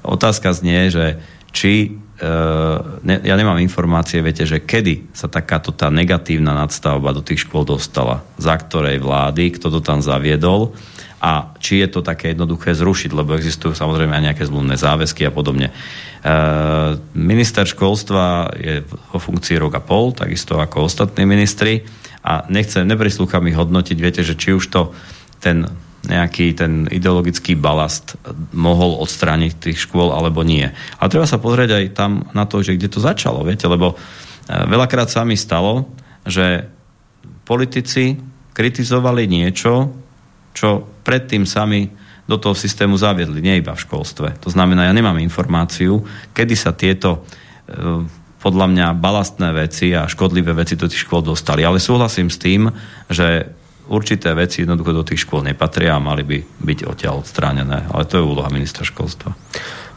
Otázka znie, že či Uh, ne, ja nemám informácie, viete, že kedy sa takáto tá negatívna nadstavba do tých škôl dostala, za ktorej vlády, kto to tam zaviedol? A či je to také jednoduché zrušiť, lebo existujú samozrejme aj nejaké zlúmne záväzky a podobne. Uh, minister školstva je vo funkcii rok a pol, takisto ako ostatní ministri. A nechcem, neprislúcham ich hodnotiť, viete, že či už to ten nejaký ten ideologický balast mohol odstrániť tých škôl alebo nie. A treba sa pozrieť aj tam na to, že kde to začalo, viete, lebo e, veľakrát sa mi stalo, že politici kritizovali niečo, čo predtým sami do toho systému zaviedli, nie iba v školstve. To znamená, ja nemám informáciu, kedy sa tieto e, podľa mňa balastné veci a škodlivé veci do tých škôl dostali. Ale súhlasím s tým, že určité veci jednoducho do tých škôl nepatria a mali by byť odtiaľ odstránené. Ale to je úloha ministra školstva.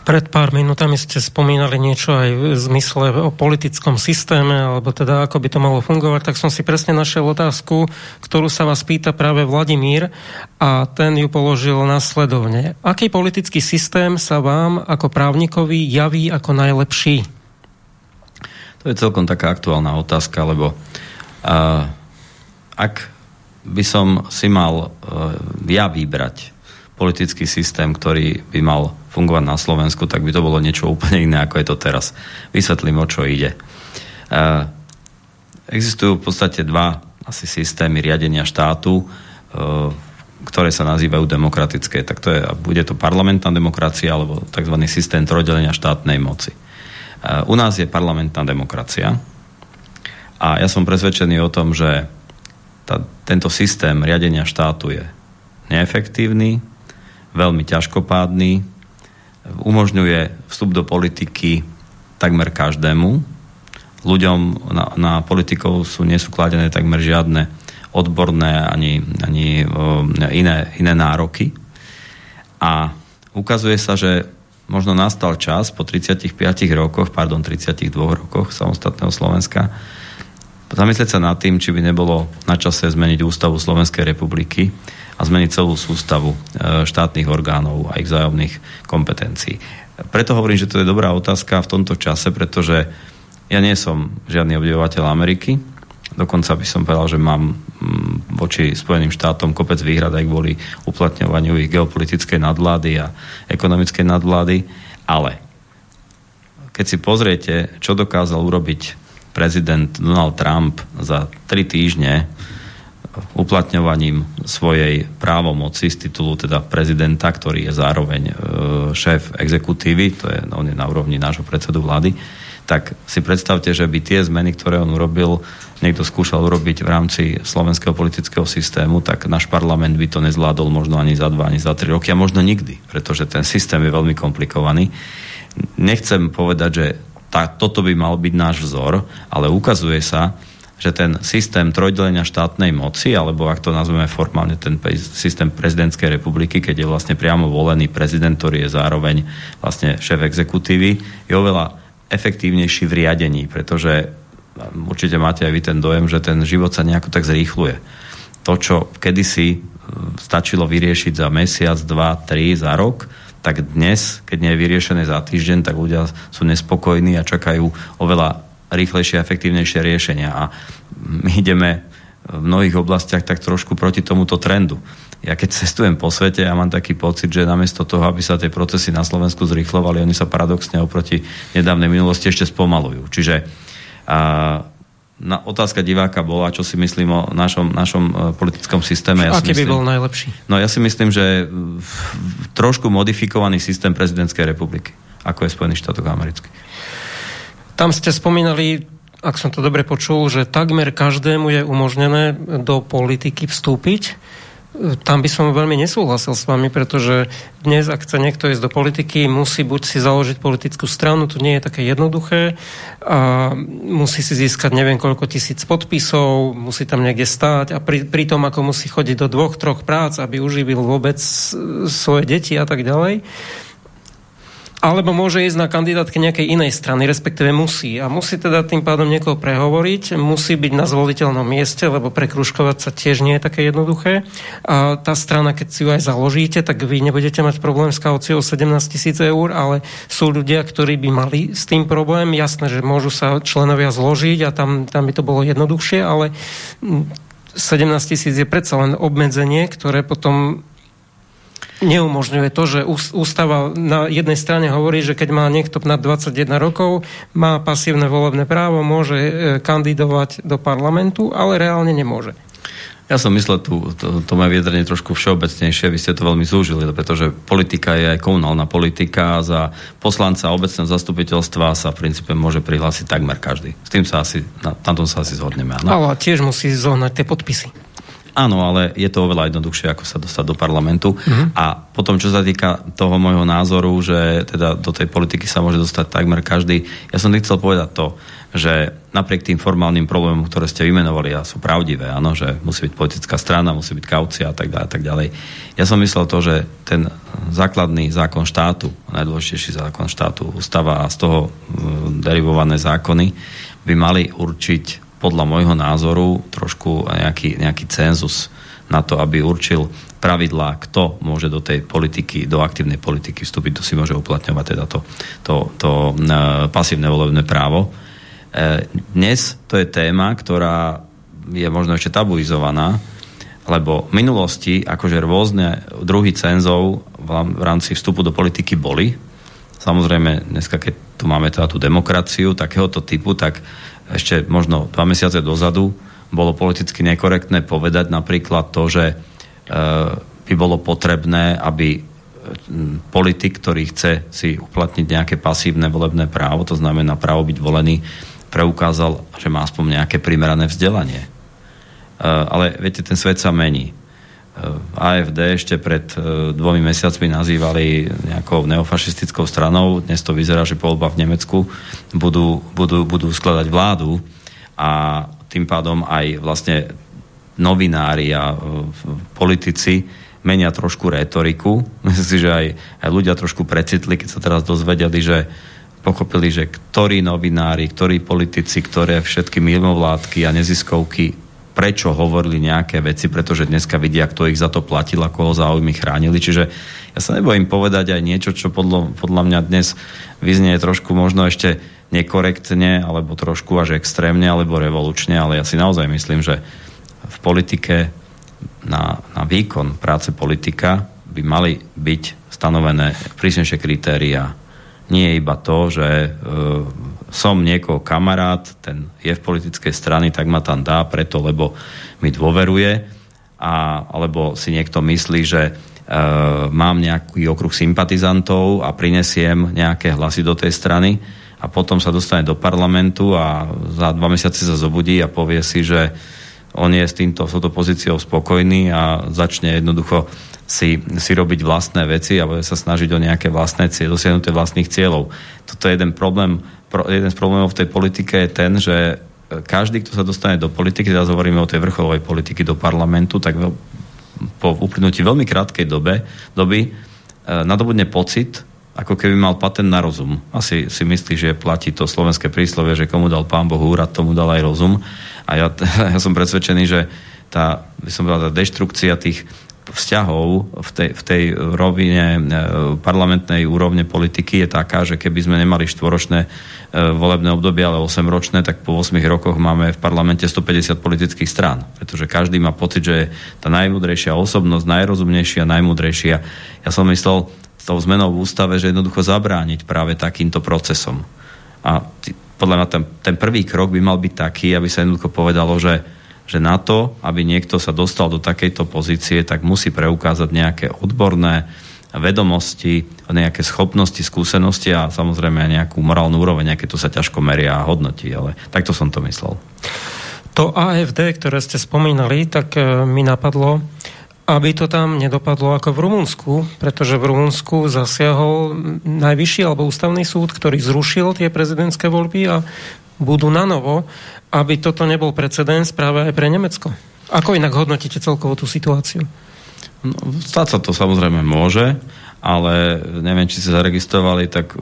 Pred pár minútami ste spomínali niečo aj v zmysle o politickom systéme, alebo teda ako by to malo fungovať, tak som si presne našiel otázku, ktorú sa vás pýta práve Vladimír a ten ju položil nasledovne. Aký politický systém sa vám ako právnikovi javí ako najlepší? To je celkom taká aktuálna otázka, lebo uh, ak by som si mal uh, ja vybrať politický systém, ktorý by mal fungovať na Slovensku, tak by to bolo niečo úplne iné, ako je to teraz. Vysvetlím, o čo ide. Uh, existujú v podstate dva asi systémy riadenia štátu, uh, ktoré sa nazývajú demokratické. Tak to je, bude to parlamentná demokracia alebo tzv. systém trojdelenia štátnej moci. U nás je parlamentná demokracia a ja som presvedčený o tom, že tá, tento systém riadenia štátu je neefektívny, veľmi ťažkopádny, umožňuje vstup do politiky takmer každému. Ľuďom na, na politikov sú, nie sú kladené takmer žiadne odborné ani, ani o, iné, iné nároky. A ukazuje sa, že možno nastal čas po 35 rokoch, pardon, 32 rokoch samostatného Slovenska, zamyslieť sa nad tým, či by nebolo na čase zmeniť ústavu Slovenskej republiky a zmeniť celú sústavu e, štátnych orgánov a ich vzájomných kompetencií. Preto hovorím, že to je dobrá otázka v tomto čase, pretože ja nie som žiadny obdivovateľ Ameriky, dokonca by som povedal, že mám mm, voči Spojeným štátom kopec výhrad aj kvôli uplatňovaniu ich geopolitickej nadvlády a ekonomickej nadvlády, ale keď si pozriete, čo dokázal urobiť prezident Donald Trump za tri týždne uplatňovaním svojej právomoci z titulu teda prezidenta, ktorý je zároveň e, šéf exekutívy, to je, on je na úrovni nášho predsedu vlády, tak si predstavte, že by tie zmeny, ktoré on urobil, niekto skúšal urobiť v rámci slovenského politického systému, tak náš parlament by to nezvládol možno ani za dva, ani za tri roky a možno nikdy, pretože ten systém je veľmi komplikovaný. Nechcem povedať, že tá, toto by mal byť náš vzor, ale ukazuje sa, že ten systém trojdelenia štátnej moci, alebo ak to nazveme formálne ten systém prezidentskej republiky, keď je vlastne priamo volený prezident, ktorý je zároveň vlastne šéf exekutívy, je oveľa efektívnejší v riadení, pretože určite máte aj vy ten dojem, že ten život sa nejako tak zrýchluje. To, čo kedysi stačilo vyriešiť za mesiac, dva, tri, za rok, tak dnes, keď nie je vyriešené za týždeň, tak ľudia sú nespokojní a čakajú oveľa rýchlejšie a efektívnejšie riešenia. A my ideme v mnohých oblastiach tak trošku proti tomuto trendu. Ja keď cestujem po svete, ja mám taký pocit, že namiesto toho, aby sa tie procesy na Slovensku zrýchlovali, oni sa paradoxne oproti nedávnej minulosti ešte spomalujú. Čiže a, na, otázka diváka bola, čo si myslím o našom, našom e, politickom systéme. Ja Aký by bol najlepší? No ja si myslím, že trošku modifikovaný systém prezidentskej republiky, ako je Spojených štátov amerických. Tam ste spomínali, ak som to dobre počul, že takmer každému je umožnené do politiky vstúpiť. Tam by som veľmi nesúhlasil s vami, pretože dnes, ak chce niekto ísť do politiky, musí buď si založiť politickú stranu, to nie je také jednoduché, a musí si získať neviem koľko tisíc podpisov, musí tam niekde stáť a pri, pri tom, ako musí chodiť do dvoch, troch prác, aby uživil vôbec svoje deti a tak ďalej alebo môže ísť na kandidátke nejakej inej strany, respektíve musí. A musí teda tým pádom niekoho prehovoriť, musí byť na zvoliteľnom mieste, lebo prekruškovať sa tiež nie je také jednoduché. A tá strana, keď si ju aj založíte, tak vy nebudete mať problém s kauciou 17 tisíc eur, ale sú ľudia, ktorí by mali s tým problém. Jasné, že môžu sa členovia zložiť a tam, tam by to bolo jednoduchšie, ale 17 tisíc je predsa len obmedzenie, ktoré potom neumožňuje to, že ústava na jednej strane hovorí, že keď má niekto nad 21 rokov, má pasívne volebné právo, môže e, kandidovať do parlamentu, ale reálne nemôže. Ja som myslel tu, to, to moje vyjadrenie trošku všeobecnejšie, vy ste to veľmi zúžili, pretože politika je aj komunálna politika a za poslanca obecného zastupiteľstva sa v princípe môže prihlásiť takmer každý. S tým sa asi, na, na tom sa asi zhodneme. Áno? Ale tiež musí zohnať tie podpisy. Áno, ale je to oveľa jednoduchšie, ako sa dostať do parlamentu. Uh-huh. A potom, čo sa týka toho môjho názoru, že teda do tej politiky sa môže dostať takmer každý, ja som chcel povedať to, že napriek tým formálnym problémom, ktoré ste vymenovali, a sú pravdivé, áno, že musí byť politická strana, musí byť kaucia a tak ďalej, a tak ďalej. Ja som myslel to, že ten základný zákon štátu, najdôležitejší zákon štátu, ústava a z toho derivované zákony by mali určiť podľa môjho názoru trošku nejaký, nejaký cenzus na to, aby určil pravidlá, kto môže do tej politiky, do aktívnej politiky vstúpiť, to si môže uplatňovať teda to, to, to e, pasívne volebné právo. E, dnes to je téma, ktorá je možno ešte tabuizovaná, lebo v minulosti akože rôzne druhy cenzov v rámci vstupu do politiky boli. Samozrejme, dneska, keď tu máme teda tú demokraciu takéhoto typu, tak ešte možno dva mesiace dozadu bolo politicky nekorektné povedať napríklad to, že e, by bolo potrebné, aby politik, ktorý chce si uplatniť nejaké pasívne volebné právo, to znamená právo byť volený, preukázal, že má aspoň nejaké primerané vzdelanie. E, ale viete, ten svet sa mení. E, AFD ešte pred dvomi mesiacmi nazývali nejakou neofašistickou stranou. Dnes to vyzerá, že po v Nemecku budú, budú, budú skladať vládu a tým pádom aj vlastne novinári a politici menia trošku retoriku. Myslím si, že aj, aj ľudia trošku precitli, keď sa teraz dozvedeli, že pochopili, že ktorí novinári, ktorí politici, ktoré všetky mimovládky a neziskovky prečo hovorili nejaké veci, pretože dneska vidia, kto ich za to platil, ako ho záujmy chránili. Čiže ja sa nebojím povedať aj niečo, čo podľa, podľa mňa dnes vyznie trošku možno ešte nekorektne, alebo trošku až extrémne, alebo revolučne, ale ja si naozaj myslím, že v politike na, na výkon práce politika by mali byť stanovené prísnejšie kritéria. Nie iba to, že e, som niekoho kamarát, ten je v politickej strany, tak ma tam dá preto, lebo mi dôveruje, a, alebo si niekto myslí, že e, mám nejaký okruh sympatizantov a prinesiem nejaké hlasy do tej strany, a potom sa dostane do parlamentu a za dva mesiace sa zobudí a povie si, že on je s týmto, s touto pozíciou spokojný a začne jednoducho si, si robiť vlastné veci a bude sa snažiť o nejaké vlastné cieľ, dosiahnutie vlastných cieľov. Toto je jeden problém, pro, jeden z problémov v tej politike je ten, že každý, kto sa dostane do politiky, teraz hovoríme o tej vrcholovej politiky do parlamentu, tak po uplynutí veľmi krátkej dobe, doby e, nadobudne pocit, ako keby mal patent na rozum. Asi si myslí, že platí to slovenské príslovie, že komu dal pán Boh úrad, tomu dal aj rozum. A ja, ja som presvedčený, že tá, by som povedal, tá deštrukcia tých vzťahov v tej, v tej rovine e, parlamentnej úrovne politiky je taká, že keby sme nemali štvoročné e, volebné obdobie, ale 8 ročné, tak po 8 rokoch máme v parlamente 150 politických strán. Pretože každý má pocit, že je tá najmudrejšia osobnosť, najrozumnejšia, najmudrejšia. Ja som myslel s tou zmenou v ústave, že jednoducho zabrániť práve takýmto procesom. A podľa mňa ten, ten prvý krok by mal byť taký, aby sa jednoducho povedalo, že že na to, aby niekto sa dostal do takejto pozície, tak musí preukázať nejaké odborné vedomosti, nejaké schopnosti, skúsenosti a samozrejme aj nejakú morálnu úroveň, aké to sa ťažko meria a hodnotí, ale takto som to myslel. To AFD, ktoré ste spomínali, tak e, mi napadlo, aby to tam nedopadlo ako v Rumunsku, pretože v Rumunsku zasiahol najvyšší alebo ústavný súd, ktorý zrušil tie prezidentské voľby a budú na novo aby toto nebol precedens práve aj pre Nemecko? Ako inak hodnotíte celkovo tú situáciu? No, stať sa to samozrejme môže, ale neviem, či ste zaregistrovali, tak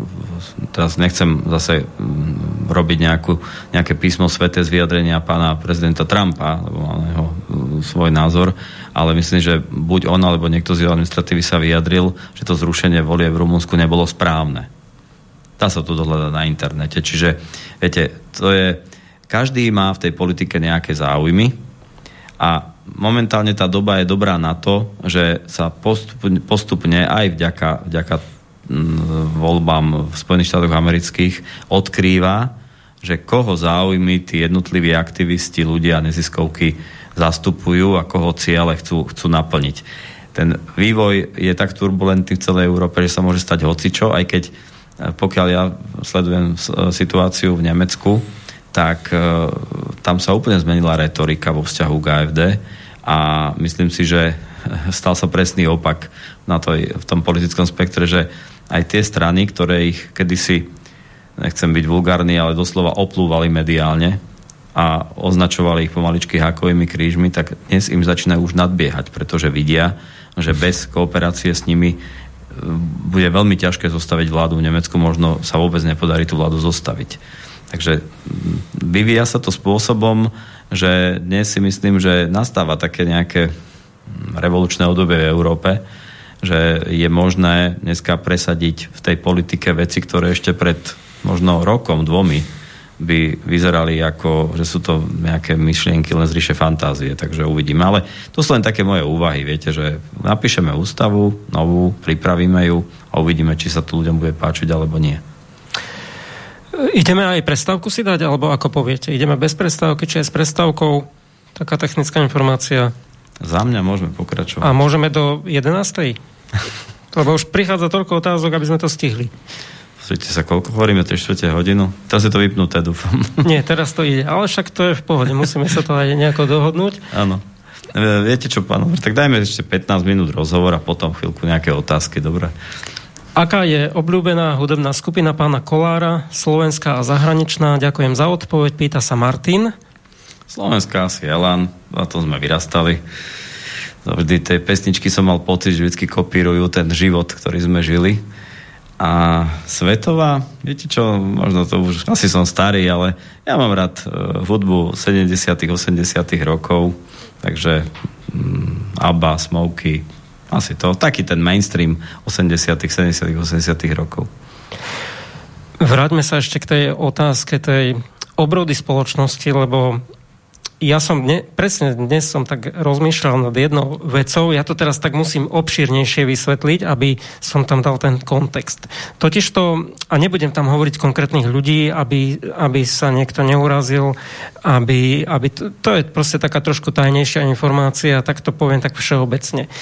teraz nechcem zase mm, robiť nejakú, nejaké písmo svete z vyjadrenia pána prezidenta Trumpa, lebo má jeho mm, svoj názor, ale myslím, že buď on alebo niekto z jeho administratívy sa vyjadril, že to zrušenie volie v Rumunsku nebolo správne. Dá sa to dohľadať na internete. Čiže, viete, to je každý má v tej politike nejaké záujmy a momentálne tá doba je dobrá na to, že sa postupne, postupne aj vďaka, vďaka voľbám v Spojených štátoch amerických odkrýva, že koho záujmy tí jednotliví aktivisti, ľudia, neziskovky zastupujú a koho ciele chcú, chcú naplniť. Ten vývoj je tak turbulentný v celej Európe, že sa môže stať hocičo, aj keď pokiaľ ja sledujem situáciu v Nemecku, tak e, tam sa úplne zmenila retorika vo vzťahu k AFD a myslím si, že stal sa presný opak na to, v tom politickom spektre, že aj tie strany, ktoré ich kedysi, nechcem byť vulgárny, ale doslova oplúvali mediálne a označovali ich pomaličky hákovými krížmi, tak dnes im začínajú už nadbiehať, pretože vidia, že bez kooperácie s nimi e, bude veľmi ťažké zostaviť vládu v Nemecku, možno sa vôbec nepodarí tú vládu zostaviť. Takže vyvíja sa to spôsobom, že dnes si myslím, že nastáva také nejaké revolučné obdobie v Európe, že je možné dneska presadiť v tej politike veci, ktoré ešte pred možno rokom, dvomi by vyzerali ako, že sú to nejaké myšlienky len z ríše fantázie, takže uvidíme. Ale to sú len také moje úvahy, viete, že napíšeme ústavu, novú, pripravíme ju a uvidíme, či sa to ľuďom bude páčiť alebo nie. Ideme aj prestávku si dať, alebo ako poviete? Ideme bez prestávky, či aj s prestávkou? Taká technická informácia. Za mňa môžeme pokračovať. A môžeme do 11. Lebo už prichádza toľko otázok, aby sme to stihli. Pozrite sa, koľko hovoríme, 3 čtvrte hodinu. Teraz je to vypnuté, dúfam. Nie, teraz to ide. Ale však to je v pohode. Musíme sa to aj nejako dohodnúť. Áno. E, viete čo, pán? Tak dajme ešte 15 minút rozhovor a potom chvíľku nejaké otázky, dobre? Aká je obľúbená hudobná skupina pána Kolára, slovenská a zahraničná? Ďakujem za odpoveď, pýta sa Martin. Slovenská asi Elan, a to sme vyrastali. Vždy tej pesničky som mal pocit, že vždy kopírujú ten život, ktorý sme žili. A svetová, viete čo, možno to už, asi som starý, ale ja mám rád uh, hudbu 70 80 rokov, takže um, Abba, Smokey, asi to. Taký ten mainstream 80 70 80 rokov. Vráťme sa ešte k tej otázke tej obrody spoločnosti, lebo ja som dne, presne dnes som tak rozmýšľal nad jednou vecou, ja to teraz tak musím obšírnejšie vysvetliť, aby som tam dal ten kontext. Totiž to, a nebudem tam hovoriť konkrétnych ľudí, aby, aby sa niekto neurazil, aby, aby to, to je proste taká trošku tajnejšia informácia, tak to poviem tak všeobecne.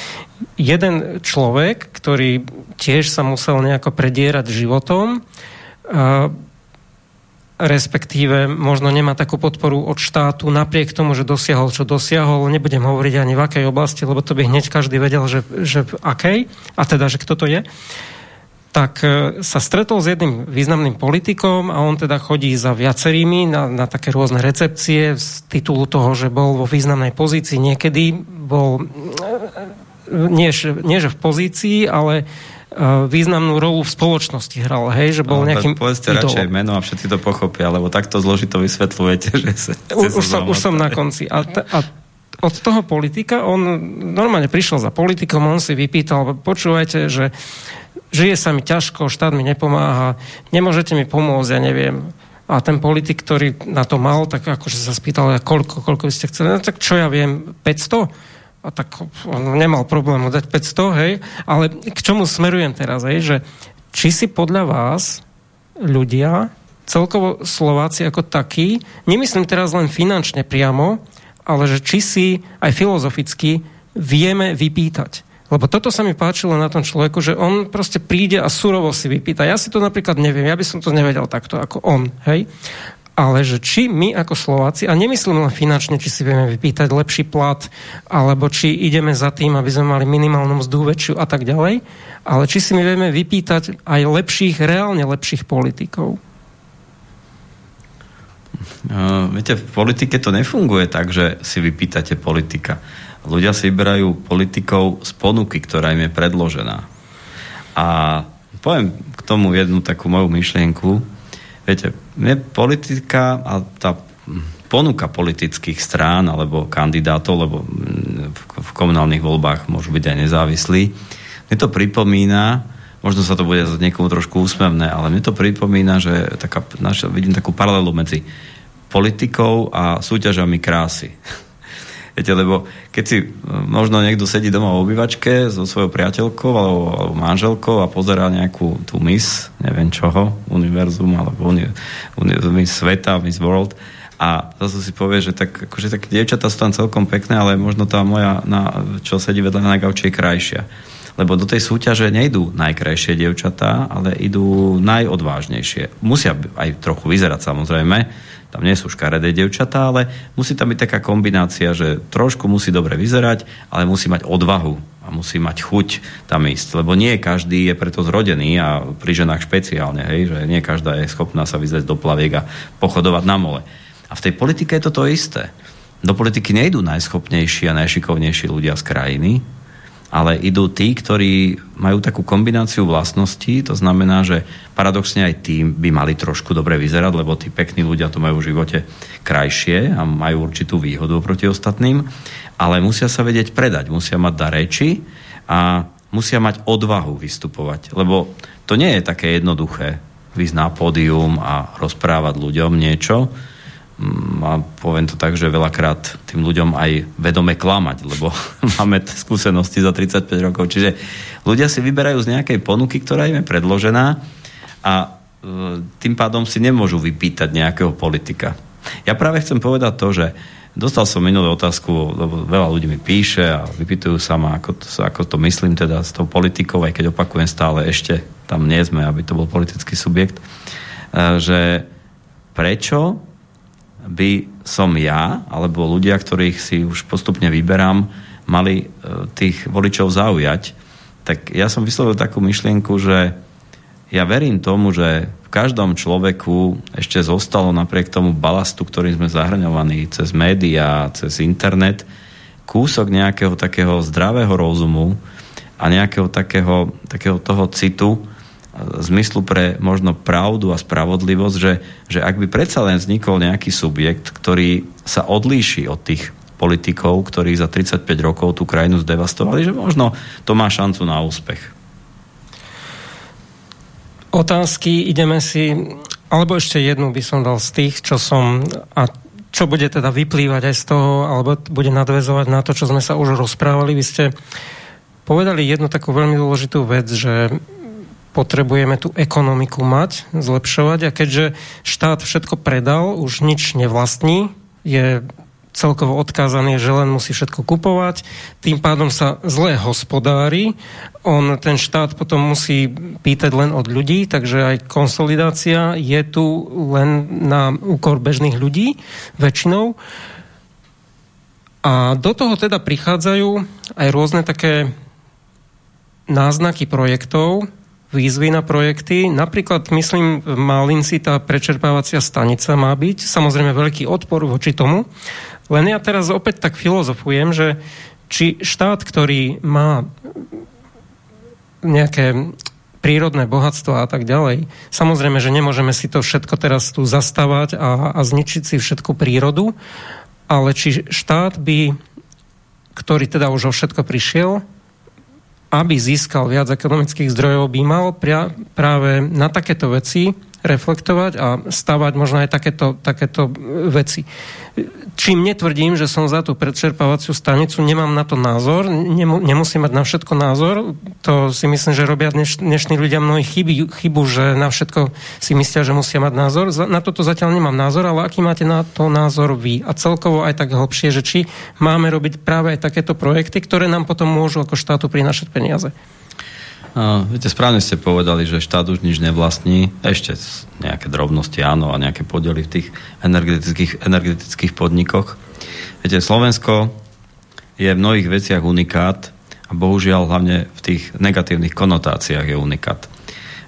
Jeden človek, ktorý tiež sa musel nejako predierať životom, respektíve možno nemá takú podporu od štátu napriek tomu, že dosiahol, čo dosiahol. Nebudem hovoriť ani v akej oblasti, lebo to by hneď každý vedel, že, že akej, a teda, že kto to je tak e, sa stretol s jedným významným politikom a on teda chodí za viacerými na, na také rôzne recepcie z titulu toho, že bol vo významnej pozícii. Niekedy bol e, nie, nie že v pozícii, ale e, významnú rolu v spoločnosti hral, hej, že bol no, nejakým Povedzte idolom. radšej meno a všetci to pochopia, lebo takto zložito vysvetľujete, že sa, už, už, som, už som na konci. A, a od toho politika, on normálne prišiel za politikom, on si vypýtal, počúvajte, že žije sa mi ťažko, štát mi nepomáha, nemôžete mi pomôcť, ja neviem. A ten politik, ktorý na to mal, tak akože sa spýtal, koľko, koľko by ste chceli. No tak čo ja viem, 500? A tak on nemal problém dať 500, hej. Ale k čomu smerujem teraz, hej, že či si podľa vás ľudia, celkovo Slováci ako takí, nemyslím teraz len finančne priamo, ale že či si aj filozoficky vieme vypýtať lebo toto sa mi páčilo na tom človeku, že on proste príde a surovo si vypýta. Ja si to napríklad neviem, ja by som to nevedel takto ako on, hej? Ale že či my ako Slováci, a nemyslím len finančne, či si vieme vypýtať lepší plat, alebo či ideme za tým, aby sme mali minimálnu mzdu väčšiu a tak ďalej, ale či si my vieme vypýtať aj lepších, reálne lepších politikov. Uh, viete, v politike to nefunguje tak, že si vypýtate politika ľudia si vyberajú politikov z ponuky, ktorá im je predložená. A poviem k tomu jednu takú moju myšlienku. Viete, mne politika a tá ponuka politických strán alebo kandidátov, lebo v komunálnych voľbách môžu byť aj nezávislí, mne to pripomína, možno sa to bude niekomu trošku úsmevné, ale mne to pripomína, že taká, vidím takú paralelu medzi politikou a súťažami krásy. Viete, lebo keď si e, možno niekto sedí doma v obývačke so svojou priateľkou alebo, alebo manželkou a pozerá nejakú tú mis, neviem čoho, univerzum alebo uni, uni, mis sveta, mis world a zase si povie, že tak, akože tak dievčatá sú tam celkom pekné, ale možno tá moja, na, čo sedí vedľa na gauči, je krajšia. Lebo do tej súťaže nejdú najkrajšie dievčatá, ale idú najodvážnejšie. Musia aj trochu vyzerať samozrejme, tam nie sú škaredé devčatá, ale musí tam byť taká kombinácia, že trošku musí dobre vyzerať, ale musí mať odvahu a musí mať chuť tam ísť. Lebo nie každý je preto zrodený a pri ženách špeciálne, hej, že nie každá je schopná sa vyzrieť do plaviek a pochodovať na mole. A v tej politike je to to isté. Do politiky nejdú najschopnejší a najšikovnejší ľudia z krajiny, ale idú tí, ktorí majú takú kombináciu vlastností, to znamená, že paradoxne aj tým by mali trošku dobre vyzerať, lebo tí pekní ľudia to majú v živote krajšie a majú určitú výhodu proti ostatným, ale musia sa vedieť predať, musia mať dar reči a musia mať odvahu vystupovať, lebo to nie je také jednoduché výsť na pódium a rozprávať ľuďom niečo, a poviem to tak, že veľakrát tým ľuďom aj vedome klamať, lebo máme skúsenosti za 35 rokov. Čiže ľudia si vyberajú z nejakej ponuky, ktorá im je predložená a e, tým pádom si nemôžu vypýtať nejakého politika. Ja práve chcem povedať to, že dostal som minulú otázku, lebo veľa ľudí mi píše a vypýtujú sa ma, ako to, ako to myslím teda s tou politikou, aj keď opakujem stále ešte, tam nie sme, aby to bol politický subjekt, e, že prečo by som ja, alebo ľudia, ktorých si už postupne vyberám, mali e, tých voličov zaujať, tak ja som vyslovil takú myšlienku, že ja verím tomu, že v každom človeku ešte zostalo napriek tomu balastu, ktorým sme zahrňovaní cez médiá, cez internet, kúsok nejakého takého zdravého rozumu a nejakého takého, takého toho citu, zmyslu pre možno pravdu a spravodlivosť, že, že ak by predsa len vznikol nejaký subjekt, ktorý sa odlíši od tých politikov, ktorí za 35 rokov tú krajinu zdevastovali, že možno to má šancu na úspech. Otázky ideme si, alebo ešte jednu by som dal z tých, čo som, a čo bude teda vyplývať aj z toho, alebo bude nadvezovať na to, čo sme sa už rozprávali. Vy ste povedali jednu takú veľmi dôležitú vec, že potrebujeme tú ekonomiku mať, zlepšovať a keďže štát všetko predal, už nič nevlastní, je celkovo odkázaný, že len musí všetko kupovať, tým pádom sa zle hospodári, on ten štát potom musí pýtať len od ľudí, takže aj konsolidácia je tu len na úkor bežných ľudí väčšinou. A do toho teda prichádzajú aj rôzne také náznaky projektov, výzvy na projekty. Napríklad, myslím, v Malinci tá prečerpávacia stanica má byť. Samozrejme veľký odpor voči tomu. Len ja teraz opäť tak filozofujem, že či štát, ktorý má nejaké prírodné bohatstvo a tak ďalej. Samozrejme, že nemôžeme si to všetko teraz tu zastávať a, a zničiť si všetku prírodu, ale či štát by, ktorý teda už o všetko prišiel, aby získal viac ekonomických zdrojov, by mal práve na takéto veci reflektovať a stavať možno aj takéto, takéto veci. Čím netvrdím, že som za tú predčerpávaciu stanicu, nemám na to názor, nemu, nemusím mať na všetko názor, to si myslím, že robia dneš, dnešní ľudia mnohí chyby, chybu, že na všetko si myslia, že musia mať názor. Na toto zatiaľ nemám názor, ale aký máte na to názor vy? A celkovo aj tak hlbšie, že či máme robiť práve aj takéto projekty, ktoré nám potom môžu ako štátu prinašať peniaze. Uh, viete, správne ste povedali, že štát už nič nevlastní. Ešte nejaké drobnosti áno a nejaké podiely v tých energetických, energetických podnikoch. Viete, Slovensko je v mnohých veciach unikát a bohužiaľ hlavne v tých negatívnych konotáciách je unikát.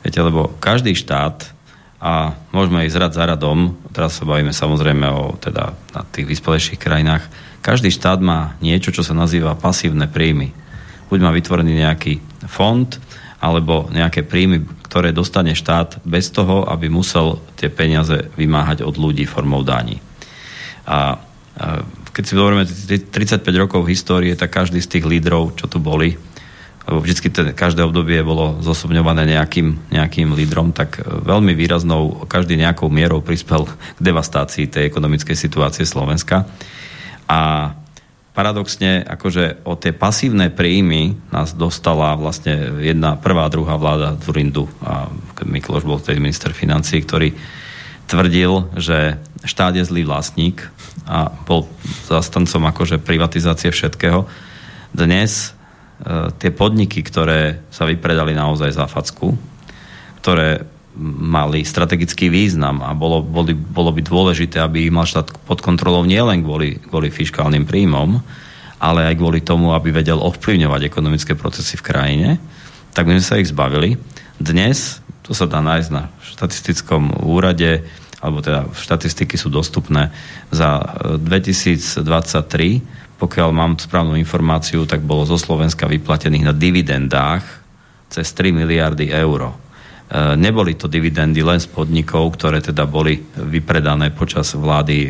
Viete, lebo každý štát a môžeme ísť rad za radom, teraz sa bavíme samozrejme o teda na tých vyspelejších krajinách, každý štát má niečo, čo sa nazýva pasívne príjmy. Buď má vytvorený nejaký fond, alebo nejaké príjmy, ktoré dostane štát bez toho, aby musel tie peniaze vymáhať od ľudí formou daní. A, keď si hovoríme 35 rokov histórie, tak každý z tých lídrov, čo tu boli, lebo vždy ten, každé obdobie bolo zosobňované nejakým, nejakým lídrom, tak veľmi výraznou, každý nejakou mierou prispel k devastácii tej ekonomickej situácie Slovenska. A paradoxne akože o tie pasívne príjmy nás dostala vlastne jedna prvá, druhá vláda Zurindu a Mikloš bol tedy minister financí, ktorý tvrdil, že štát je zlý vlastník a bol zastancom akože privatizácie všetkého. Dnes e, tie podniky, ktoré sa vypredali naozaj za facku, ktoré mali strategický význam a bolo, boli, bolo by dôležité, aby ich mal štát pod kontrolou nielen kvôli, kvôli fiskálnym príjmom, ale aj kvôli tomu, aby vedel ovplyvňovať ekonomické procesy v krajine, tak my sme sa ich zbavili. Dnes, to sa dá nájsť na štatistickom úrade, alebo teda štatistiky sú dostupné za 2023, e, pokiaľ mám správnu informáciu, tak bolo zo Slovenska vyplatených na dividendách cez 3 miliardy eur neboli to dividendy len z podnikov, ktoré teda boli vypredané počas vlády e,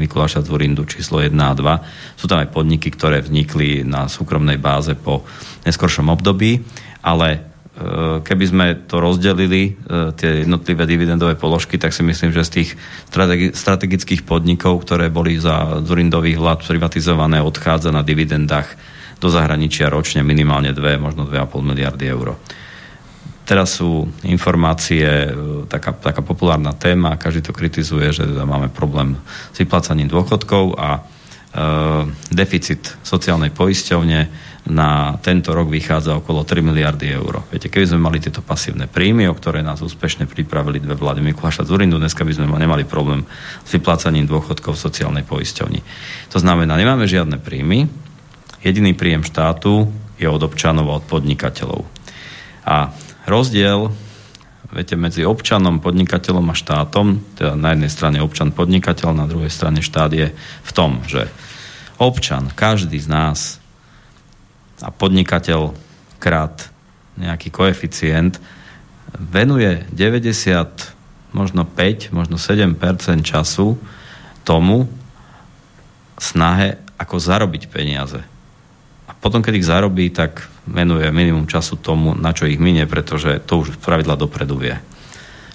Mikuláša Zvorindu číslo 1 a 2. Sú tam aj podniky, ktoré vznikli na súkromnej báze po neskoršom období, ale e, keby sme to rozdelili, tie jednotlivé dividendové položky, tak si myslím, že z tých strategických podnikov, ktoré boli za Zurindových vlád privatizované, odchádza na dividendách do zahraničia ročne minimálne 2, možno 2,5 miliardy eur. Teraz sú informácie, e, taká, taká populárna téma, každý to kritizuje, že teda máme problém s vyplácaním dôchodkov a e, deficit sociálnej poisťovne na tento rok vychádza okolo 3 miliardy eur. Viete, keby sme mali tieto pasívne príjmy, o ktoré nás úspešne pripravili dve vlády Mikuláša Zurindu, dneska by sme nemali problém s vyplácaním dôchodkov v sociálnej poisťovni. To znamená, nemáme žiadne príjmy, jediný príjem štátu je od občanov a od podnikateľov. A rozdiel viete, medzi občanom, podnikateľom a štátom, teda na jednej strane občan podnikateľ, na druhej strane štát je v tom, že občan, každý z nás a podnikateľ krát nejaký koeficient venuje 90, možno 5, možno 7% času tomu snahe, ako zarobiť peniaze. Potom, keď ich zarobí, tak venuje minimum času tomu, na čo ich minie, pretože to už pravidla dopredu vie.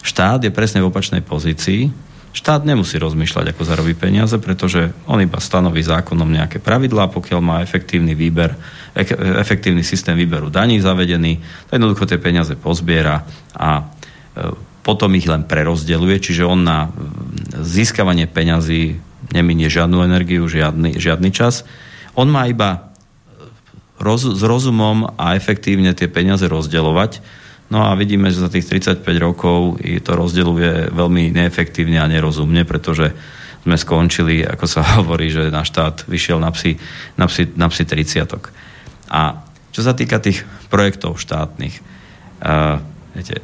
Štát je presne v opačnej pozícii. Štát nemusí rozmýšľať, ako zarobí peniaze, pretože on iba stanoví zákonom nejaké pravidlá, pokiaľ má efektívny výber, efektívny systém výberu daní zavedený, to jednoducho tie peniaze pozbiera a e, potom ich len prerozdeluje, čiže on na získavanie peňazí neminie žiadnu energiu, žiadny, žiadny čas. On má iba roz, s rozumom a efektívne tie peniaze rozdeľovať. No a vidíme, že za tých 35 rokov to rozdeľuje veľmi neefektívne a nerozumne, pretože sme skončili, ako sa hovorí, že náš štát vyšiel na psi, na psi, na psi 30. A čo sa týka tých projektov štátnych, uh, viete,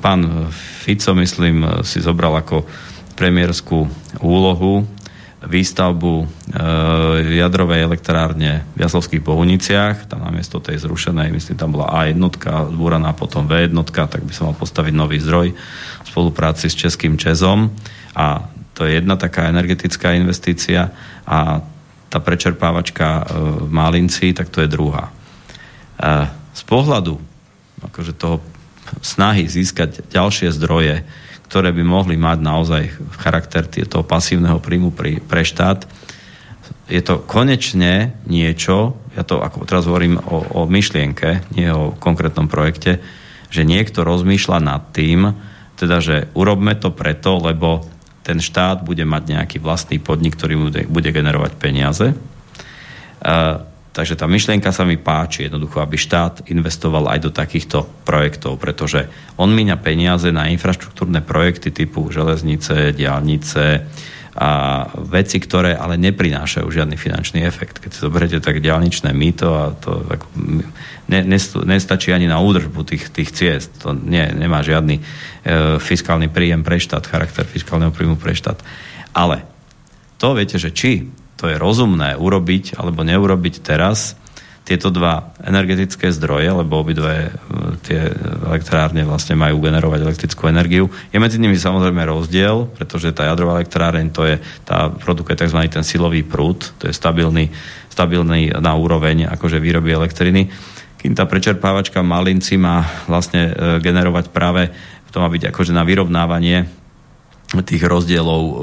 pán Fico, myslím, si zobral ako premiérskú úlohu výstavbu e, jadrovej elektrárne v Jaslovských Bohuniciach, tam namiesto tej zrušenej, myslím, tam bola A1, zbúraná potom V1, tak by sa mal postaviť nový zdroj v spolupráci s Českým Čezom a to je jedna taká energetická investícia a tá prečerpávačka e, v Málinci, tak to je druhá. E, z pohľadu akože toho snahy získať ďalšie zdroje, ktoré by mohli mať naozaj charakter toho pasívneho príjmu pri, pre štát. Je to konečne niečo, ja to ako teraz hovorím o, o myšlienke, nie o konkrétnom projekte, že niekto rozmýšľa nad tým, teda, že urobme to preto, lebo ten štát bude mať nejaký vlastný podnik, ktorý bude, bude generovať peniaze. Uh, Takže tá myšlienka sa mi páči jednoducho, aby štát investoval aj do takýchto projektov, pretože on míňa peniaze na infraštruktúrne projekty typu železnice, diálnice a veci, ktoré ale neprinášajú žiadny finančný efekt. Keď si zoberiete tak diálničné mýto a to tak, ne, nestačí ani na údržbu tých, tých ciest. To nie, nemá žiadny e, fiskálny príjem pre štát, charakter fiskálneho príjmu pre štát. Ale to viete, že či to je rozumné urobiť alebo neurobiť teraz tieto dva energetické zdroje, lebo obidve e, tie elektrárne vlastne majú generovať elektrickú energiu. Je medzi nimi samozrejme rozdiel, pretože tá jadrová elektráreň to je, tá produkuje tzv. ten silový prúd, to je stabilný, stabilný na úroveň akože výroby elektriny, kým tá prečerpávačka Malinci má vlastne e, generovať práve, to má byť akože na vyrovnávanie tých rozdielov e,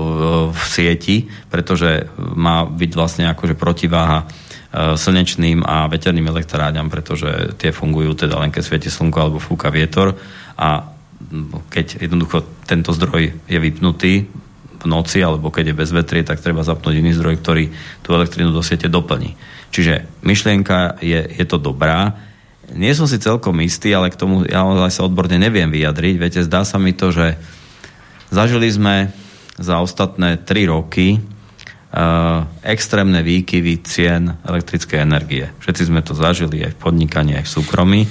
v sieti, pretože má byť vlastne akože protiváha e, slnečným a veterným elektrárňam, pretože tie fungujú teda len keď svieti slnko alebo fúka vietor a keď jednoducho tento zdroj je vypnutý v noci alebo keď je bez vetrie, tak treba zapnúť iný zdroj, ktorý tú elektrinu do siete doplní. Čiže myšlienka je, je to dobrá. Nie som si celkom istý, ale k tomu ja sa odborne neviem vyjadriť. Viete, zdá sa mi to, že Zažili sme za ostatné 3 roky uh, extrémne výkyvy cien elektrickej energie. Všetci sme to zažili aj v podnikaní, aj v súkromí.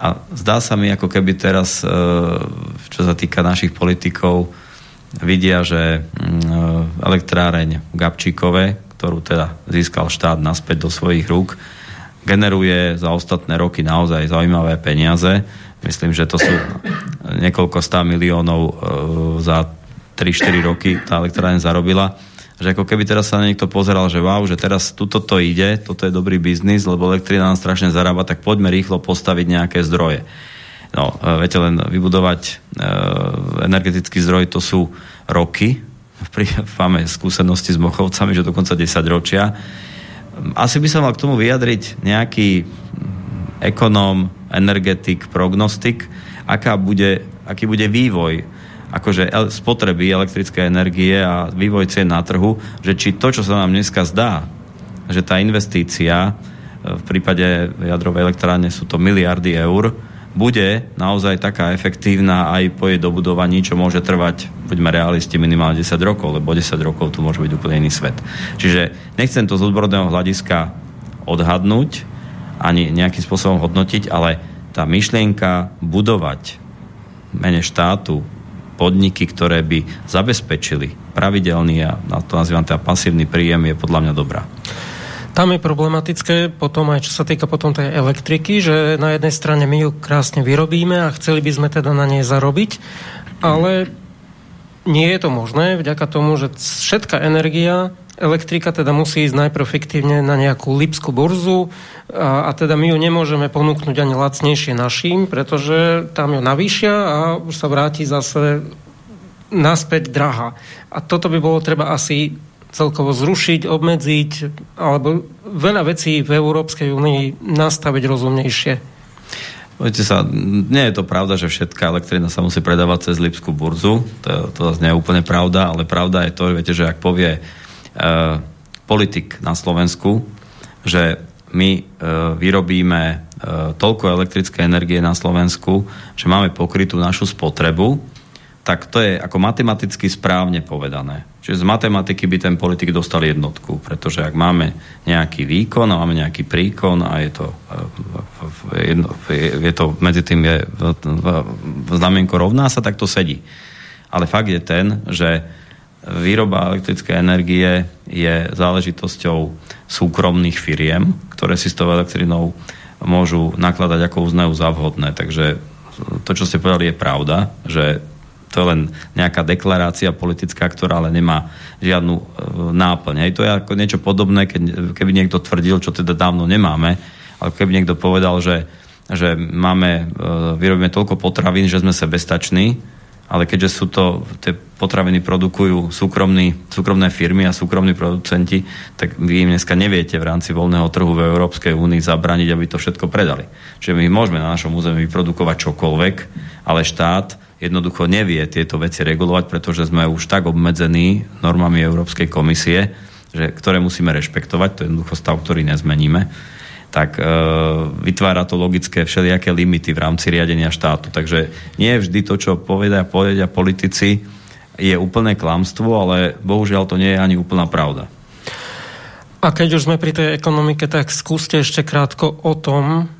A zdá sa mi, ako keby teraz, uh, čo sa týka našich politikov, vidia, že uh, elektráreň v Gabčíkove, ktorú teda získal štát naspäť do svojich rúk, generuje za ostatné roky naozaj zaujímavé peniaze Myslím, že to sú niekoľko stá miliónov e, za 3-4 roky tá elektrárne zarobila. Že ako keby teraz sa na niekto pozeral, že wow, že teraz tuto to ide, toto je dobrý biznis, lebo elektrina nám strašne zarába, tak poďme rýchlo postaviť nejaké zdroje. No, e, viete, len vybudovať e, energetický zdroj to sú roky. Máme skúsenosti s Mochovcami, že dokonca 10 ročia. Asi by sa mal k tomu vyjadriť nejaký ekonóm, energetik, prognostik, aká bude, aký bude vývoj akože spotreby elektrickej energie a vývoj cien na trhu, že či to, čo sa nám dneska zdá, že tá investícia e, v prípade jadrovej elektrárne sú to miliardy eur, bude naozaj taká efektívna aj po jej dobudovaní, čo môže trvať, buďme realisti, minimálne 10 rokov, lebo 10 rokov tu môže byť úplne iný svet. Čiže nechcem to z odborného hľadiska odhadnúť, ani nejakým spôsobom hodnotiť, ale tá myšlienka budovať mene štátu podniky, ktoré by zabezpečili pravidelný a na to nazývam teda pasívny príjem je podľa mňa dobrá. Tam je problematické potom aj čo sa týka potom tej elektriky, že na jednej strane my ju krásne vyrobíme a chceli by sme teda na nej zarobiť, ale nie je to možné vďaka tomu, že všetká energia elektrika teda musí ísť najprv fiktívne na nejakú lipskú burzu a, a teda my ju nemôžeme ponúknuť ani lacnejšie našim, pretože tam ju navýšia a už sa vráti zase naspäť drahá. A toto by bolo treba asi celkovo zrušiť, obmedziť, alebo veľa vecí v Európskej únii nastaviť rozumnejšie. Poďte sa, nie je to pravda, že všetká elektrina sa musí predávať cez Lipskú burzu. To, to zase nie je úplne pravda, ale pravda je to, viete, že ak povie politik na Slovensku, že my uh, vyrobíme uh, toľko elektrické energie na Slovensku, že máme pokrytú našu spotrebu, tak to je ako matematicky správne povedané. Čiže z matematiky by ten politik dostal jednotku, pretože ak máme nejaký výkon a máme nejaký príkon a je to, e, je to medzi tým je znamienko rovná sa, tak to sedí. Ale fakt je ten, že výroba elektrickej energie je záležitosťou súkromných firiem, ktoré si s tou elektrinou môžu nakladať ako uznajú za vhodné. Takže to, čo ste povedali, je pravda, že to je len nejaká deklarácia politická, ktorá ale nemá žiadnu e, náplň. Hej, to je ako niečo podobné, keď, keby niekto tvrdil, čo teda dávno nemáme, ale keby niekto povedal, že, že máme, e, vyrobíme toľko potravín, že sme sebestační, ale keďže sú to, tie potraviny produkujú súkromní, súkromné firmy a súkromní producenti, tak vy im dneska neviete v rámci voľného trhu v Európskej únii zabraniť, aby to všetko predali. Čiže my môžeme na našom území vyprodukovať čokoľvek, ale štát jednoducho nevie tieto veci regulovať, pretože sme už tak obmedzení normami Európskej komisie, že, ktoré musíme rešpektovať, to je jednoducho stav, ktorý nezmeníme, tak e, vytvára to logické všelijaké limity v rámci riadenia štátu. Takže nie vždy to, čo povedia, povedia politici, je úplné klamstvo, ale bohužiaľ to nie je ani úplná pravda. A keď už sme pri tej ekonomike, tak skúste ešte krátko o tom,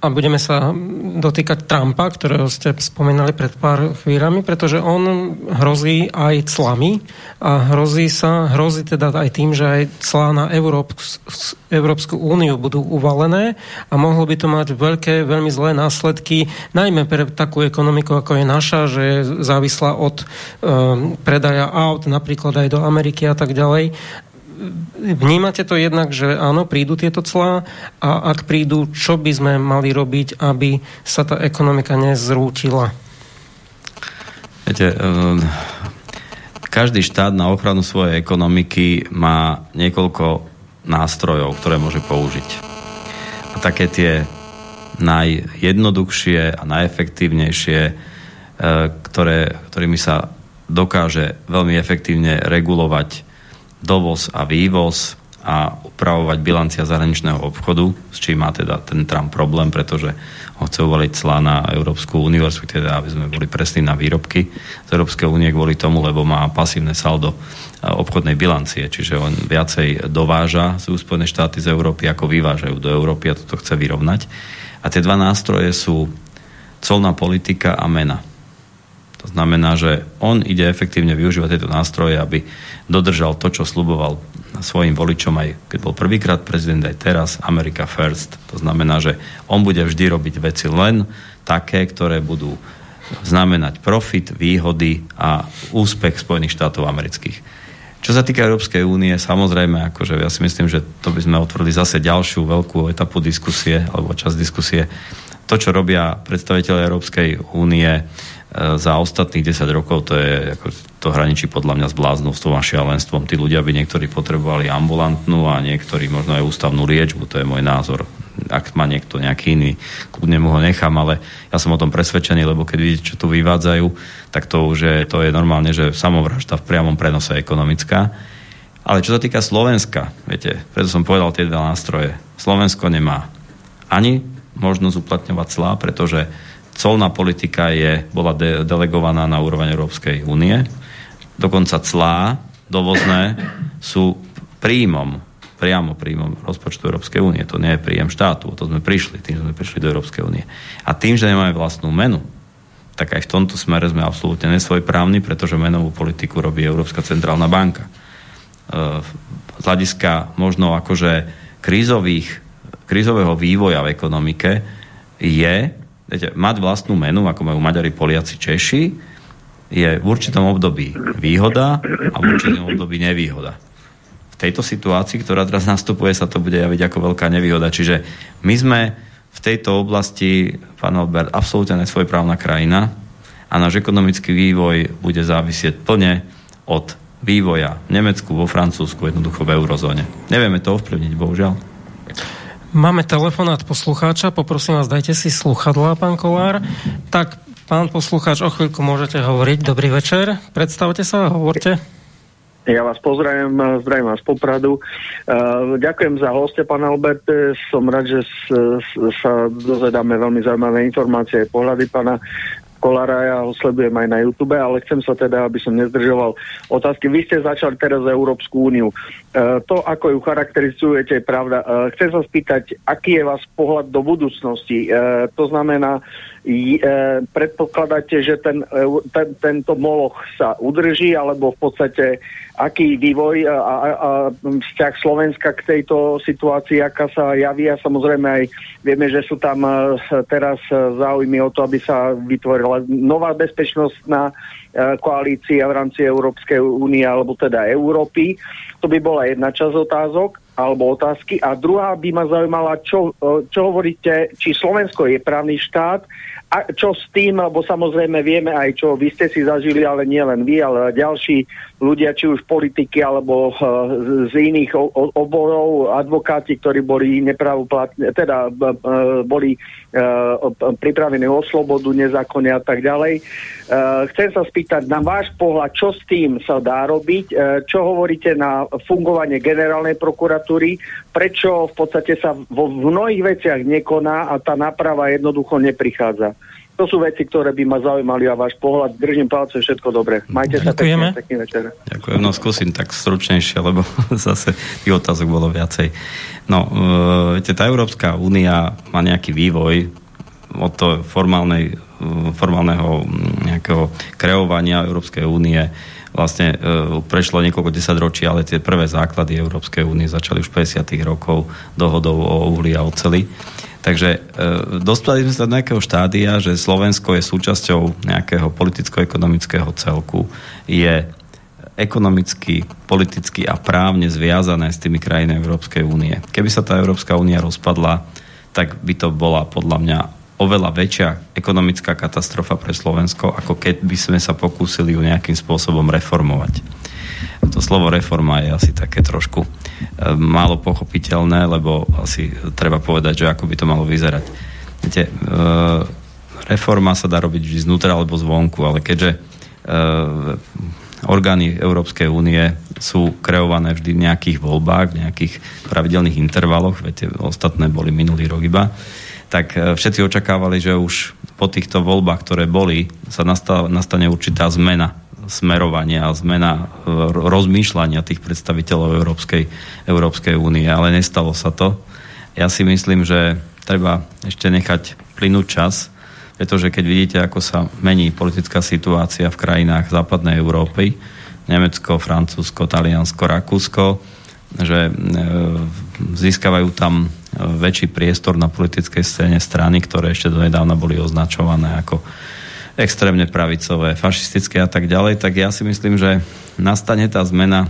a budeme sa dotýkať Trumpa, ktorého ste spomínali pred pár chvíľami, pretože on hrozí aj clami a hrozí sa, hrozí teda aj tým, že aj clá na Európsku, Európsku úniu budú uvalené a mohlo by to mať veľké, veľmi zlé následky, najmä pre takú ekonomiku, ako je naša, že je závislá od um, predaja aut, napríklad aj do Ameriky a tak ďalej vnímate to jednak, že áno, prídu tieto clá a ak prídu, čo by sme mali robiť, aby sa tá ekonomika nezrútila? Viete, ehm, každý štát na ochranu svojej ekonomiky má niekoľko nástrojov, ktoré môže použiť. A také tie najjednoduchšie a najefektívnejšie, e, ktoré, ktorými sa dokáže veľmi efektívne regulovať dovoz a vývoz a upravovať bilancia zahraničného obchodu, s čím má teda ten Trump problém, pretože ho chce uvaliť clá na Európsku úniu, teda aby sme boli presní na výrobky z Európskej únie kvôli tomu, lebo má pasívne saldo obchodnej bilancie, čiže on viacej dováža z Spojené štáty z Európy, ako vyvážajú do Európy a toto chce vyrovnať. A tie dva nástroje sú colná politika a mena. To znamená, že on ide efektívne využívať tieto nástroje, aby dodržal to, čo sluboval svojim voličom aj keď bol prvýkrát prezident, aj teraz America First. To znamená, že on bude vždy robiť veci len také, ktoré budú znamenať profit, výhody a úspech Spojených štátov amerických. Čo sa týka Európskej únie, samozrejme, akože ja si myslím, že to by sme otvorili zase ďalšiu veľkú etapu diskusie, alebo čas diskusie. To, čo robia predstaviteľe Európskej únie, za ostatných 10 rokov to je ako, to hraničí podľa mňa s bláznovstvom a šialenstvom. Tí ľudia by niektorí potrebovali ambulantnú a niektorí možno aj ústavnú liečbu, to je môj názor. Ak má niekto nejaký iný, kľudne mu ho nechám, ale ja som o tom presvedčený, lebo keď vidíte, čo tu vyvádzajú, tak to už je, to je normálne, že samovražda v priamom prenose ekonomická. Ale čo sa týka Slovenska, viete, preto som povedal tie dva nástroje. Slovensko nemá ani možnosť uplatňovať clá, pretože colná politika je, bola de- delegovaná na úroveň Európskej únie. Dokonca clá dovozné sú príjmom, priamo príjmom rozpočtu Európskej únie. To nie je príjem štátu, o to sme prišli, tým sme prišli do Európskej únie. A tým, že nemáme vlastnú menu, tak aj v tomto smere sme absolútne nesvojprávni, pretože menovú politiku robí Európska centrálna banka. E, z hľadiska možno akože krízových, krízového vývoja v ekonomike je viete, mať vlastnú menu, ako majú Maďari, Poliaci, Češi, je v určitom období výhoda a v určitom období nevýhoda. V tejto situácii, ktorá teraz nastupuje, sa to bude javiť ako veľká nevýhoda. Čiže my sme v tejto oblasti, pán Albert, absolútne nesvojprávna krajina a náš ekonomický vývoj bude závisieť plne od vývoja v Nemecku, vo Francúzsku, jednoducho v eurozóne. Nevieme to ovplyvniť, bohužiaľ. Máme telefonát poslucháča, poprosím vás, dajte si sluchadlá, pán Kolár. Tak, pán poslucháč, o chvíľku môžete hovoriť. Dobrý večer, predstavte sa a hovorte. Ja vás pozdravím, zdravím vás Popradu. Uh, ďakujem za hoste, pán Albert. Som rád, že sa dozvedáme veľmi zaujímavé informácie, pohľady pána Kolára, ja ho sledujem aj na YouTube, ale chcem sa teda, aby som nezdržoval otázky. Vy ste začali teraz Európsku úniu. E, to, ako ju charakterizujete, je pravda. E, chcem sa spýtať, aký je vás pohľad do budúcnosti. E, to znamená, predpokladáte, že ten, e, ten, tento moloch sa udrží, alebo v podstate aký vývoj a, a, a vzťah Slovenska k tejto situácii, aká sa javí a samozrejme aj vieme, že sú tam e, teraz záujmy o to, aby sa vytvorila nová bezpečnostná koalícia v rámci Európskej únie alebo teda Európy. To by bola jedna časť otázok alebo otázky. A druhá by ma zaujímala, čo, čo hovoríte, či Slovensko je právny štát a čo s tým, lebo samozrejme vieme aj čo vy ste si zažili, ale nie len vy, ale ďalší ľudia, či už politiky alebo uh, z iných oborov, advokáti, ktorí boli nepravoplatne, teda uh, boli pripravení o slobodu nezákonne a tak ďalej. Uh, chcem sa spýtať na váš pohľad, čo s tým sa dá robiť, uh, čo hovoríte na fungovanie generálnej prokuratúry, prečo v podstate sa vo mnohých veciach nekoná a tá náprava jednoducho neprichádza. To sú veci, ktoré by ma zaujímali a váš pohľad. Držím palce, všetko dobre. Majte sa pekne, pekný večer. Ďakujem, no skúsim tak stručnejšie, lebo zase tých otázok bolo viacej. No, e, viete, tá Európska únia má nejaký vývoj od to formálnej, e, formálneho nejakého kreovania Európskej únie vlastne e, prešlo niekoľko desaťročí, ale tie prvé základy Európskej únie začali už 50. rokov dohodou o uhli a oceli. Takže e, dostali sme sa do nejakého štádia, že Slovensko je súčasťou nejakého politicko-ekonomického celku, je ekonomicky, politicky a právne zviazané s tými krajinami Európskej únie. Keby sa tá Európska únia rozpadla, tak by to bola podľa mňa oveľa väčšia ekonomická katastrofa pre Slovensko, ako keď by sme sa pokúsili ju nejakým spôsobom reformovať. To slovo reforma je asi také trošku E, málo pochopiteľné, lebo asi treba povedať, že ako by to malo vyzerať. Viete, e, reforma sa dá robiť vždy znútra alebo zvonku, ale keďže e, orgány Európskej únie sú kreované vždy v nejakých voľbách, v nejakých pravidelných intervaloch, viete, ostatné boli minulý rok iba, tak všetci očakávali, že už po týchto voľbách, ktoré boli, sa nastane určitá zmena smerovania a zmena e, rozmýšľania tých predstaviteľov Európskej, Európskej únie, ale nestalo sa to. Ja si myslím, že treba ešte nechať plynúť čas, pretože keď vidíte, ako sa mení politická situácia v krajinách západnej Európy, Nemecko, Francúzsko, Taliansko, Rakúsko, že e, získavajú tam väčší priestor na politickej scéne strany, ktoré ešte donedávna boli označované ako extrémne pravicové, fašistické a tak ďalej, tak ja si myslím, že nastane tá zmena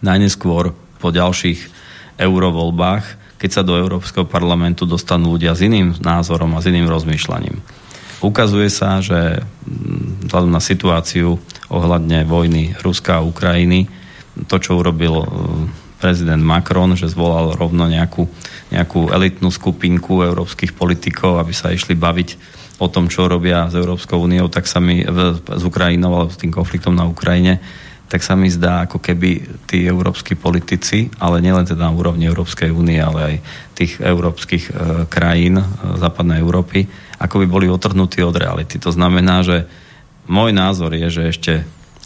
najneskôr po ďalších eurovoľbách, keď sa do Európskeho parlamentu dostanú ľudia s iným názorom a s iným rozmýšľaním. Ukazuje sa, že mm, vzhľadom na situáciu ohľadne vojny Ruska a Ukrajiny, to, čo urobil mm, prezident Macron, že zvolal rovno nejakú, nejakú elitnú skupinku európskych politikov, aby sa išli baviť o tom, čo robia s Európskou úniou, tak sa mi, s Ukrajinou, alebo s tým konfliktom na Ukrajine, tak sa mi zdá, ako keby tí európsky politici, ale nielen teda na úrovni Európskej únie, ale aj tých európskych e, krajín e, západnej Európy, ako by boli otrhnutí od reality. To znamená, že môj názor je, že ešte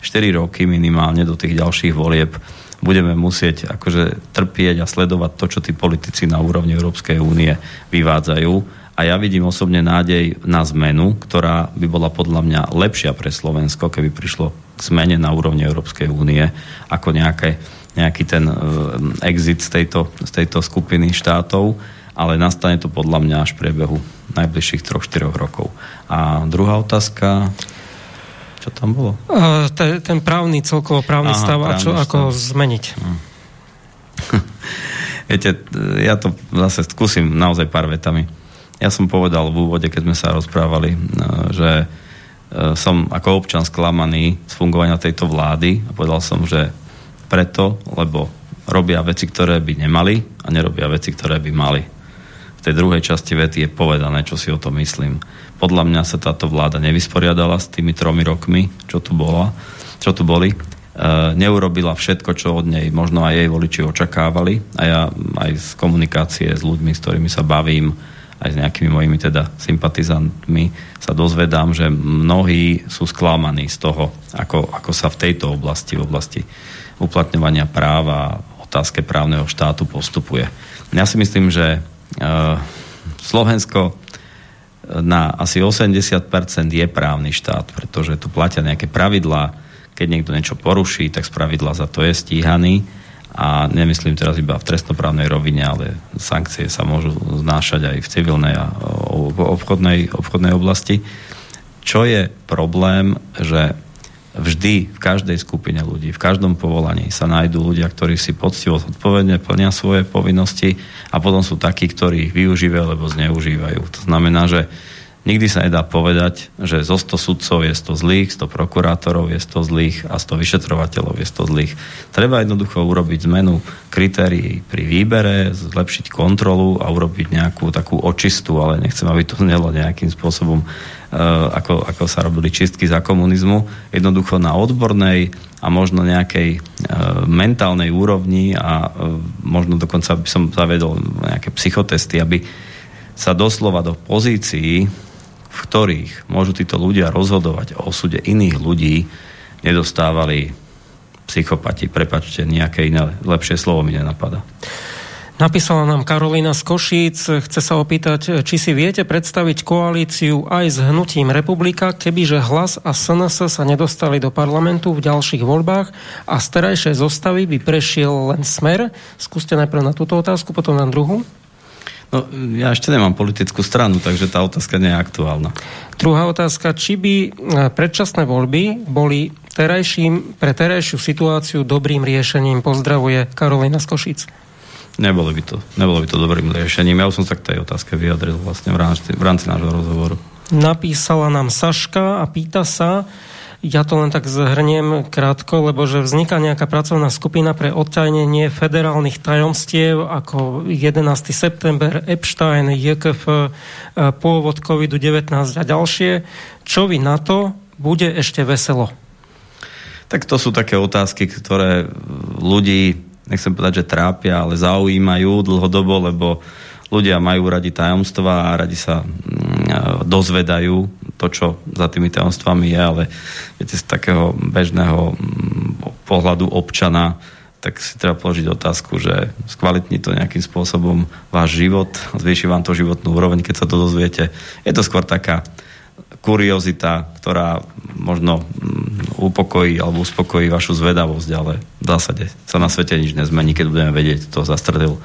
4 roky minimálne do tých ďalších volieb budeme musieť akože trpieť a sledovať to, čo tí politici na úrovni Európskej únie vyvádzajú a ja vidím osobne nádej na zmenu, ktorá by bola podľa mňa lepšia pre Slovensko, keby prišlo k zmene na úrovni Európskej únie, ako nejaké, nejaký ten uh, exit z tejto, z tejto skupiny štátov, ale nastane to podľa mňa až v priebehu najbližších 3-4 rokov. A druhá otázka, čo tam bolo? Uh, ten, ten právny, celkovo právny Aha, stav a čo, stav. ako zmeniť. Hm. Viete, ja to zase skúsim naozaj pár vetami ja som povedal v úvode, keď sme sa rozprávali, e, že e, som ako občan sklamaný z fungovania tejto vlády a povedal som, že preto, lebo robia veci, ktoré by nemali a nerobia veci, ktoré by mali. v tej druhej časti vety je povedané, čo si o tom myslím. Podľa mňa sa táto vláda nevysporiadala s tými tromi rokmi, čo tu, bola, čo tu boli. E, neurobila všetko, čo od nej možno aj jej voliči očakávali. A ja aj z komunikácie s ľuďmi, s ktorými sa bavím, aj s nejakými mojimi teda sympatizantmi sa dozvedám, že mnohí sú sklamaní z toho, ako, ako sa v tejto oblasti, v oblasti uplatňovania práva, otázke právneho štátu postupuje. Ja si myslím, že uh, Slovensko na asi 80% je právny štát, pretože tu platia nejaké pravidlá. Keď niekto niečo poruší, tak z pravidla za to je stíhaný a nemyslím teraz iba v trestnoprávnej rovine, ale sankcie sa môžu znášať aj v civilnej a obchodnej, obchodnej oblasti. Čo je problém, že vždy v každej skupine ľudí, v každom povolaní sa nájdú ľudia, ktorí si poctivo zodpovedne plnia svoje povinnosti a potom sú takí, ktorí ich využívajú alebo zneužívajú. To znamená, že Nikdy sa nedá povedať, že zo 100 sudcov je 100 zlých, 100 prokurátorov je 100 zlých a 100 vyšetrovateľov je 100 zlých. Treba jednoducho urobiť zmenu kritérií pri výbere, zlepšiť kontrolu a urobiť nejakú takú očistu, ale nechcem, aby to znelo nejakým spôsobom, uh, ako, ako sa robili čistky za komunizmu. Jednoducho na odbornej a možno nejakej uh, mentálnej úrovni a uh, možno dokonca by som zavedol nejaké psychotesty, aby sa doslova do pozícií v ktorých môžu títo ľudia rozhodovať o osude iných ľudí, nedostávali psychopati. Prepačte, nejaké iné lepšie slovo mi nenapadá. Napísala nám Karolina z Košíc, chce sa opýtať, či si viete predstaviť koalíciu aj s hnutím Republika, kebyže hlas a SNS sa nedostali do parlamentu v ďalších voľbách a z terajšej zostavy by prešiel len smer. Skúste najprv na túto otázku, potom na druhú. No, ja ešte nemám politickú stranu, takže tá otázka nie je aktuálna. Druhá otázka, či by e, predčasné voľby boli terajším, pre terajšiu situáciu dobrým riešením? Pozdravuje Karolina z Košic. Nebolo by to, nebolo by to dobrým riešením. Ja už som sa k tej otázke vyjadril vlastne v rámci, v rámci nášho rozhovoru. Napísala nám Saška a pýta sa, ja to len tak zhrniem krátko, lebo že vzniká nejaká pracovná skupina pre odtajnenie federálnych tajomstiev ako 11. september, Epstein, JKF, e, pôvod COVID-19 a ďalšie. Čo vy na to? Bude ešte veselo. Tak to sú také otázky, ktoré ľudí, nechcem povedať, že trápia, ale zaujímajú dlhodobo, lebo ľudia majú radi tajomstva a radi sa mm, dozvedajú to, čo za tými tajomstvami je, ale viete, z takého bežného mm, pohľadu občana tak si treba položiť otázku, že skvalitní to nejakým spôsobom váš život, zvýši vám to životnú úroveň, keď sa to dozviete. Je to skôr taká kuriozita, ktorá možno mm, upokojí alebo uspokojí vašu zvedavosť, ale v zásade sa na svete nič nezmení, keď budeme vedieť, kto zastredil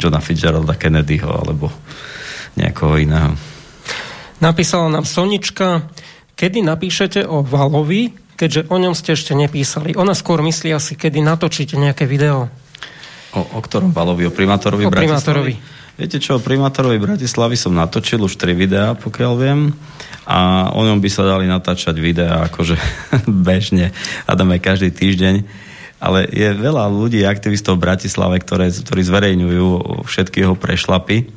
Johna Fitzgeralda Kennedyho alebo nejakého iného. Napísala nám Sonička, kedy napíšete o Valovi, keďže o ňom ste ešte nepísali. Ona skôr myslí asi, kedy natočíte nejaké video. O, o ktorom Valovi? O primátorovi o primátorovi. Viete čo, o primátorovi Bratislavy som natočil už tri videá, pokiaľ viem. A o ňom by sa dali natáčať videá akože bežne. A dáme každý týždeň. Ale je veľa ľudí, aktivistov v Bratislave, ktoré, ktorí zverejňujú všetky jeho prešlapy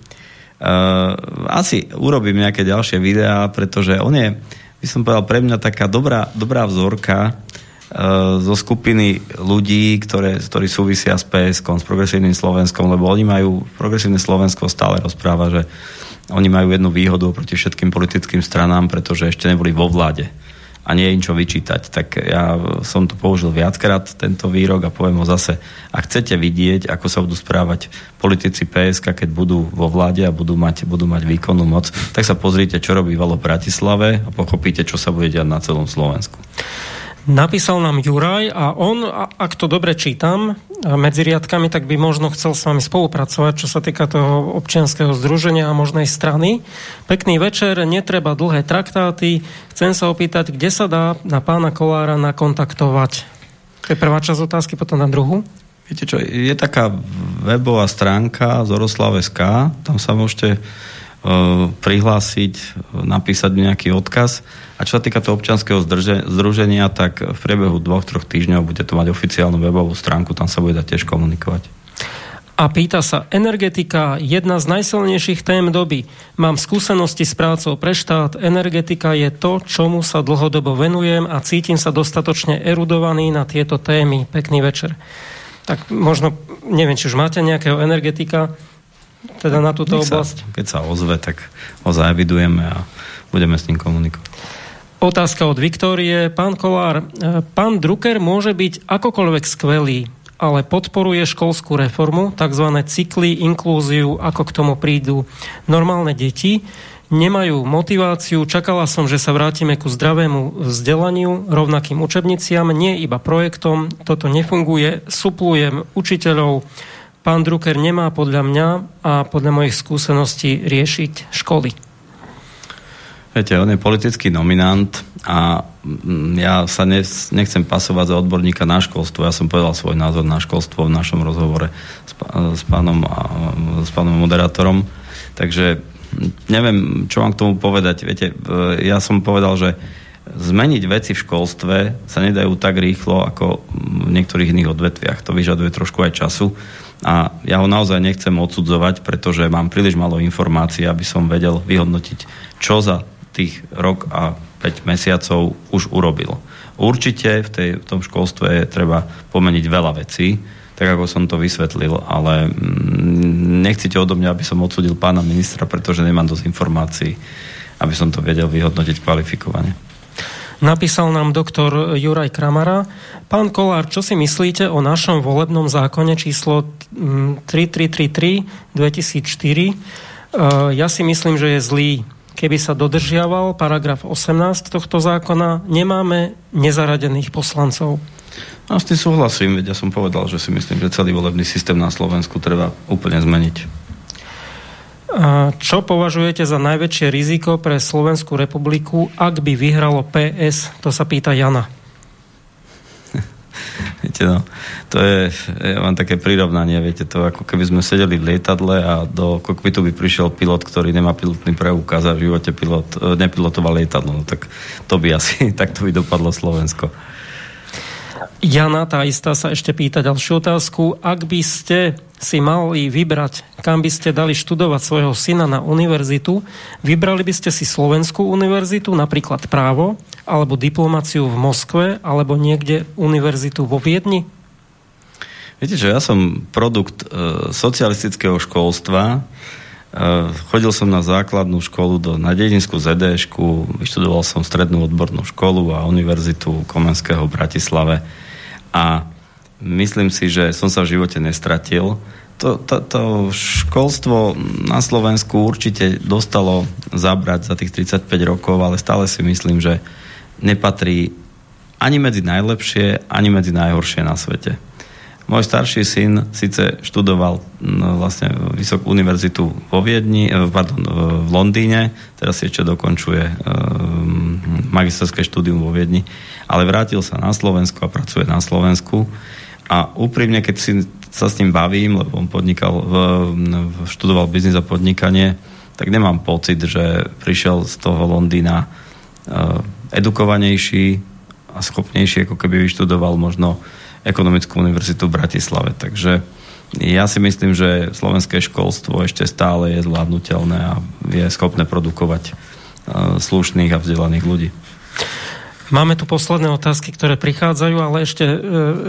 asi urobím nejaké ďalšie videá, pretože on je, by som povedal, pre mňa taká dobrá, dobrá vzorka uh, zo skupiny ľudí, ktoré, ktorí súvisia s PSK, s Progresívnym Slovenskom, lebo oni majú, Progresívne Slovensko stále rozpráva, že oni majú jednu výhodu proti všetkým politickým stranám, pretože ešte neboli vo vláde a nie im čo vyčítať. Tak ja som to použil viackrát, tento výrok a poviem ho zase. A chcete vidieť, ako sa budú správať politici PSK, keď budú vo vláde a budú mať, budú mať výkonnú moc, tak sa pozrite, čo robívalo v Bratislave a pochopíte, čo sa bude diať na celom Slovensku. Napísal nám Juraj a on, ak to dobre čítam, medzi riadkami, tak by možno chcel s vami spolupracovať, čo sa týka toho občianského združenia a možnej strany. Pekný večer, netreba dlhé traktáty. Chcem sa opýtať, kde sa dá na pána Kolára nakontaktovať? To je prvá časť otázky, potom na druhú. Viete čo, je taká webová stránka Zoroslav.sk, tam sa môžete prihlásiť, napísať nejaký odkaz a čo sa týka toho občanského združenia, tak v priebehu dvoch, troch týždňov bude to mať oficiálnu webovú stránku, tam sa bude dať tiež komunikovať. A pýta sa, energetika, jedna z najsilnejších tém doby. Mám skúsenosti s prácou pre štát, energetika je to, čomu sa dlhodobo venujem a cítim sa dostatočne erudovaný na tieto témy. Pekný večer. Tak možno, neviem, či už máte nejakého energetika, teda na túto Nech oblasť. Sa, keď sa ozve, tak ho zaevidujeme a budeme s ním komunikovať. Otázka od Viktórie. Pán Kolár, e, pán Drucker môže byť akokoľvek skvelý, ale podporuje školskú reformu, tzv. cykly, inklúziu, ako k tomu prídu normálne deti. Nemajú motiváciu, čakala som, že sa vrátime ku zdravému vzdelaniu, rovnakým učebniciam, nie iba projektom, toto nefunguje, suplujem učiteľov, pán Drucker nemá podľa mňa a podľa mojich skúseností riešiť školy. Viete, on je politický nominant a mm, ja sa nechcem pasovať za odborníka na školstvo. Ja som povedal svoj názor na školstvo v našom rozhovore s, pánom, s pánom moderátorom. Takže neviem, čo mám k tomu povedať. Viete, ja som povedal, že zmeniť veci v školstve sa nedajú tak rýchlo, ako v niektorých iných odvetviach. To vyžaduje trošku aj času. A ja ho naozaj nechcem odsudzovať, pretože mám príliš malo informácií, aby som vedel vyhodnotiť, čo za tých rok a 5 mesiacov už urobil. Určite v, tej, v tom školstve je treba pomeniť veľa vecí, tak ako som to vysvetlil, ale mm, nechcete odo mňa, aby som odsudil pána ministra, pretože nemám dosť informácií, aby som to vedel vyhodnotiť kvalifikovane. Napísal nám doktor Juraj Kramara. Pán Kolár, čo si myslíte o našom volebnom zákone číslo 3333 mm, 2004? Ja si myslím, že je zlý keby sa dodržiaval paragraf 18 tohto zákona, nemáme nezaradených poslancov. A s tým súhlasím, veď ja som povedal, že si myslím, že celý volebný systém na Slovensku treba úplne zmeniť. Čo považujete za najväčšie riziko pre Slovenskú republiku, ak by vyhralo PS? To sa pýta Jana. Viete, no, to je, ja mám také prirovnanie, viete, to ako keby sme sedeli v lietadle a do kokpitu by prišiel pilot, ktorý nemá pilotný preukaz a v živote pilot, e, nepilotoval lietadlo, no tak to by asi, tak to by dopadlo Slovensko. Jana, tá istá sa ešte pýta ďalšiu otázku. Ak by ste si mali vybrať, kam by ste dali študovať svojho syna na univerzitu, vybrali by ste si Slovenskú univerzitu, napríklad právo, alebo diplomáciu v Moskve, alebo niekde univerzitu vo Viedni? Viete, že ja som produkt e, socialistického školstva. E, chodil som na základnú školu do, na dedinskú ZD, vyštudoval som strednú odbornú školu a univerzitu Komenského v Bratislave a myslím si, že som sa v živote nestratil. To, to, to školstvo na Slovensku určite dostalo zabrať za tých 35 rokov, ale stále si myslím, že nepatrí ani medzi najlepšie, ani medzi najhoršie na svete. Môj starší syn síce študoval no, vlastne Vysokú univerzitu vo Viedni, eh, pardon, v Londýne, teraz ešte dokončuje um, magisterské štúdium vo Viedni, ale vrátil sa na Slovensku a pracuje na Slovensku. A úprimne, keď si sa s ním bavím, lebo on podnikal, v, študoval biznis a podnikanie, tak nemám pocit, že prišiel z toho Londýna uh, edukovanejší a schopnejší, ako keby vyštudoval možno ekonomickú univerzitu v Bratislave. Takže ja si myslím, že slovenské školstvo ešte stále je zvládnutelné a je schopné produkovať e, slušných a vzdelaných ľudí. Máme tu posledné otázky, ktoré prichádzajú, ale ešte e,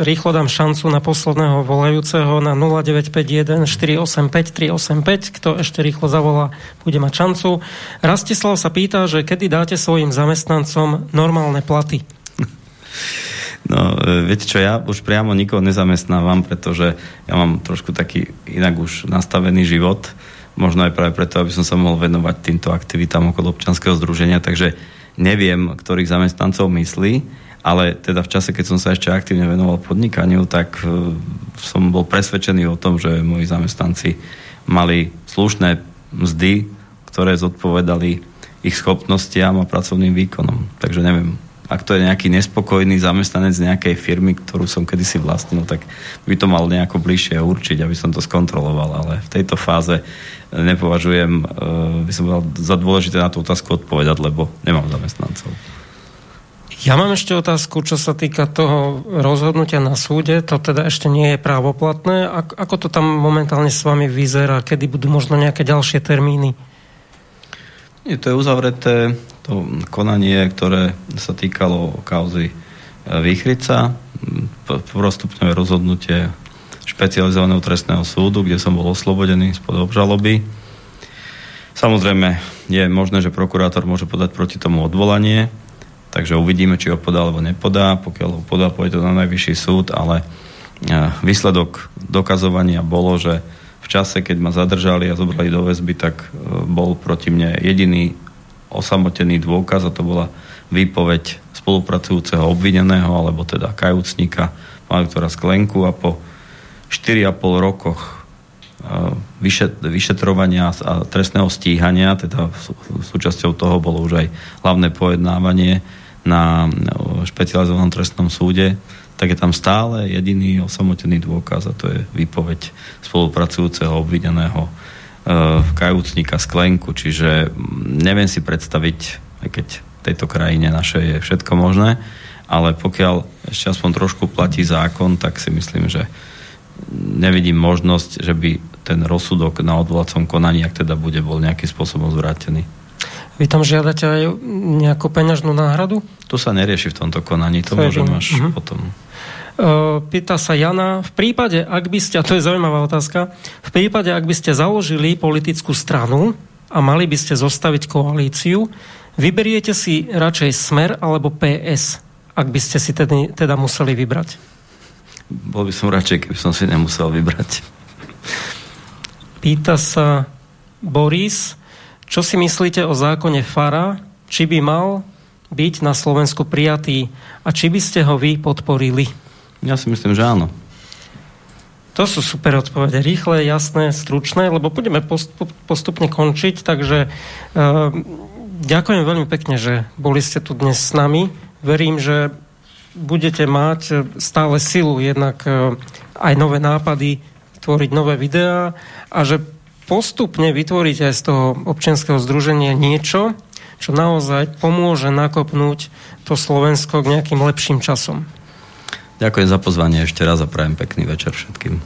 rýchlo dám šancu na posledného volajúceho na 0951 485 385. Kto ešte rýchlo zavolá, bude mať šancu. Rastislav sa pýta, že kedy dáte svojim zamestnancom normálne platy? No, e, viete čo, ja už priamo nikoho nezamestnávam, pretože ja mám trošku taký inak už nastavený život, možno aj práve preto, aby som sa mohol venovať týmto aktivitám okolo občanského združenia, takže neviem, ktorých zamestnancov myslí, ale teda v čase, keď som sa ešte aktívne venoval podnikaniu, tak e, som bol presvedčený o tom, že moji zamestnanci mali slušné mzdy, ktoré zodpovedali ich schopnostiam a pracovným výkonom. Takže neviem, ak to je nejaký nespokojný zamestnanec nejakej firmy, ktorú som kedysi vlastnil, tak by to mal nejako bližšie určiť, aby som to skontroloval. Ale v tejto fáze nepovažujem, e, by som mal za dôležité na tú otázku odpovedať, lebo nemám zamestnancov. Ja mám ešte otázku, čo sa týka toho rozhodnutia na súde. To teda ešte nie je právoplatné. Ako to tam momentálne s vami vyzerá? Kedy budú možno nejaké ďalšie termíny? Nie, to je uzavreté to konanie, ktoré sa týkalo kauzy e, Výchrica. Prostupňové rozhodnutie špecializovaného trestného súdu, kde som bol oslobodený spod obžaloby. Samozrejme, je možné, že prokurátor môže podať proti tomu odvolanie, Takže uvidíme, či ho podá alebo nepodá. Pokiaľ ho podá, pôjde to na najvyšší súd, ale e, výsledok dokazovania bolo, že v čase, keď ma zadržali a zobrali do väzby, tak e, bol proti mne jediný osamotený dôkaz a to bola výpoveď spolupracujúceho obvineného, alebo teda kajúcnika doktora Sklenku a po 4,5 rokoch e, vyšetrovania a trestného stíhania, teda súčasťou toho bolo už aj hlavné pojednávanie, na špecializovanom trestnom súde, tak je tam stále jediný osamotený dôkaz a to je výpoveď spolupracujúceho obvineného e, kajúcnika Sklenku, čiže neviem si predstaviť, aj keď v tejto krajine našej je všetko možné, ale pokiaľ ešte aspoň trošku platí zákon, tak si myslím, že nevidím možnosť, že by ten rozsudok na odvolacom konaní, ak teda bude, bol nejakým spôsobom zvrátený. Vy tam žiadate aj nejakú peňažnú náhradu? To sa nerieši v tomto konaní, to, to môžem až uh-huh. potom. Pýta sa Jana, v prípade, ak by ste, a to je zaujímavá otázka, v prípade, ak by ste založili politickú stranu a mali by ste zostaviť koalíciu, vyberiete si radšej Smer alebo PS, ak by ste si tedy, teda museli vybrať? Bol by som radšej, keby som si nemusel vybrať. Pýta sa Boris, čo si myslíte o zákone FARA? Či by mal byť na Slovensku prijatý a či by ste ho vy podporili? Ja si myslím, že áno. To sú super odpovede. Rýchle, jasné, stručné, lebo budeme postupne končiť, takže uh, ďakujem veľmi pekne, že boli ste tu dnes s nami. Verím, že budete mať stále silu jednak uh, aj nové nápady, tvoriť nové videá a že postupne vytvoriť aj z toho občianského združenia niečo, čo naozaj pomôže nakopnúť to Slovensko k nejakým lepším časom. Ďakujem za pozvanie ešte raz a prajem pekný večer všetkým.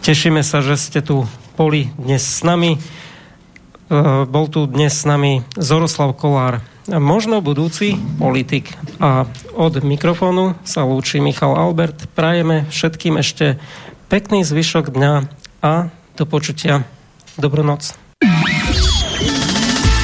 Tešíme sa, že ste tu boli dnes s nami. E, bol tu dnes s nami Zoroslav Kolár, možno budúci politik. A od mikrofónu sa lúči Michal Albert. Prajeme všetkým ešte pekný zvyšok dňa a do počutia. Dobrú noc.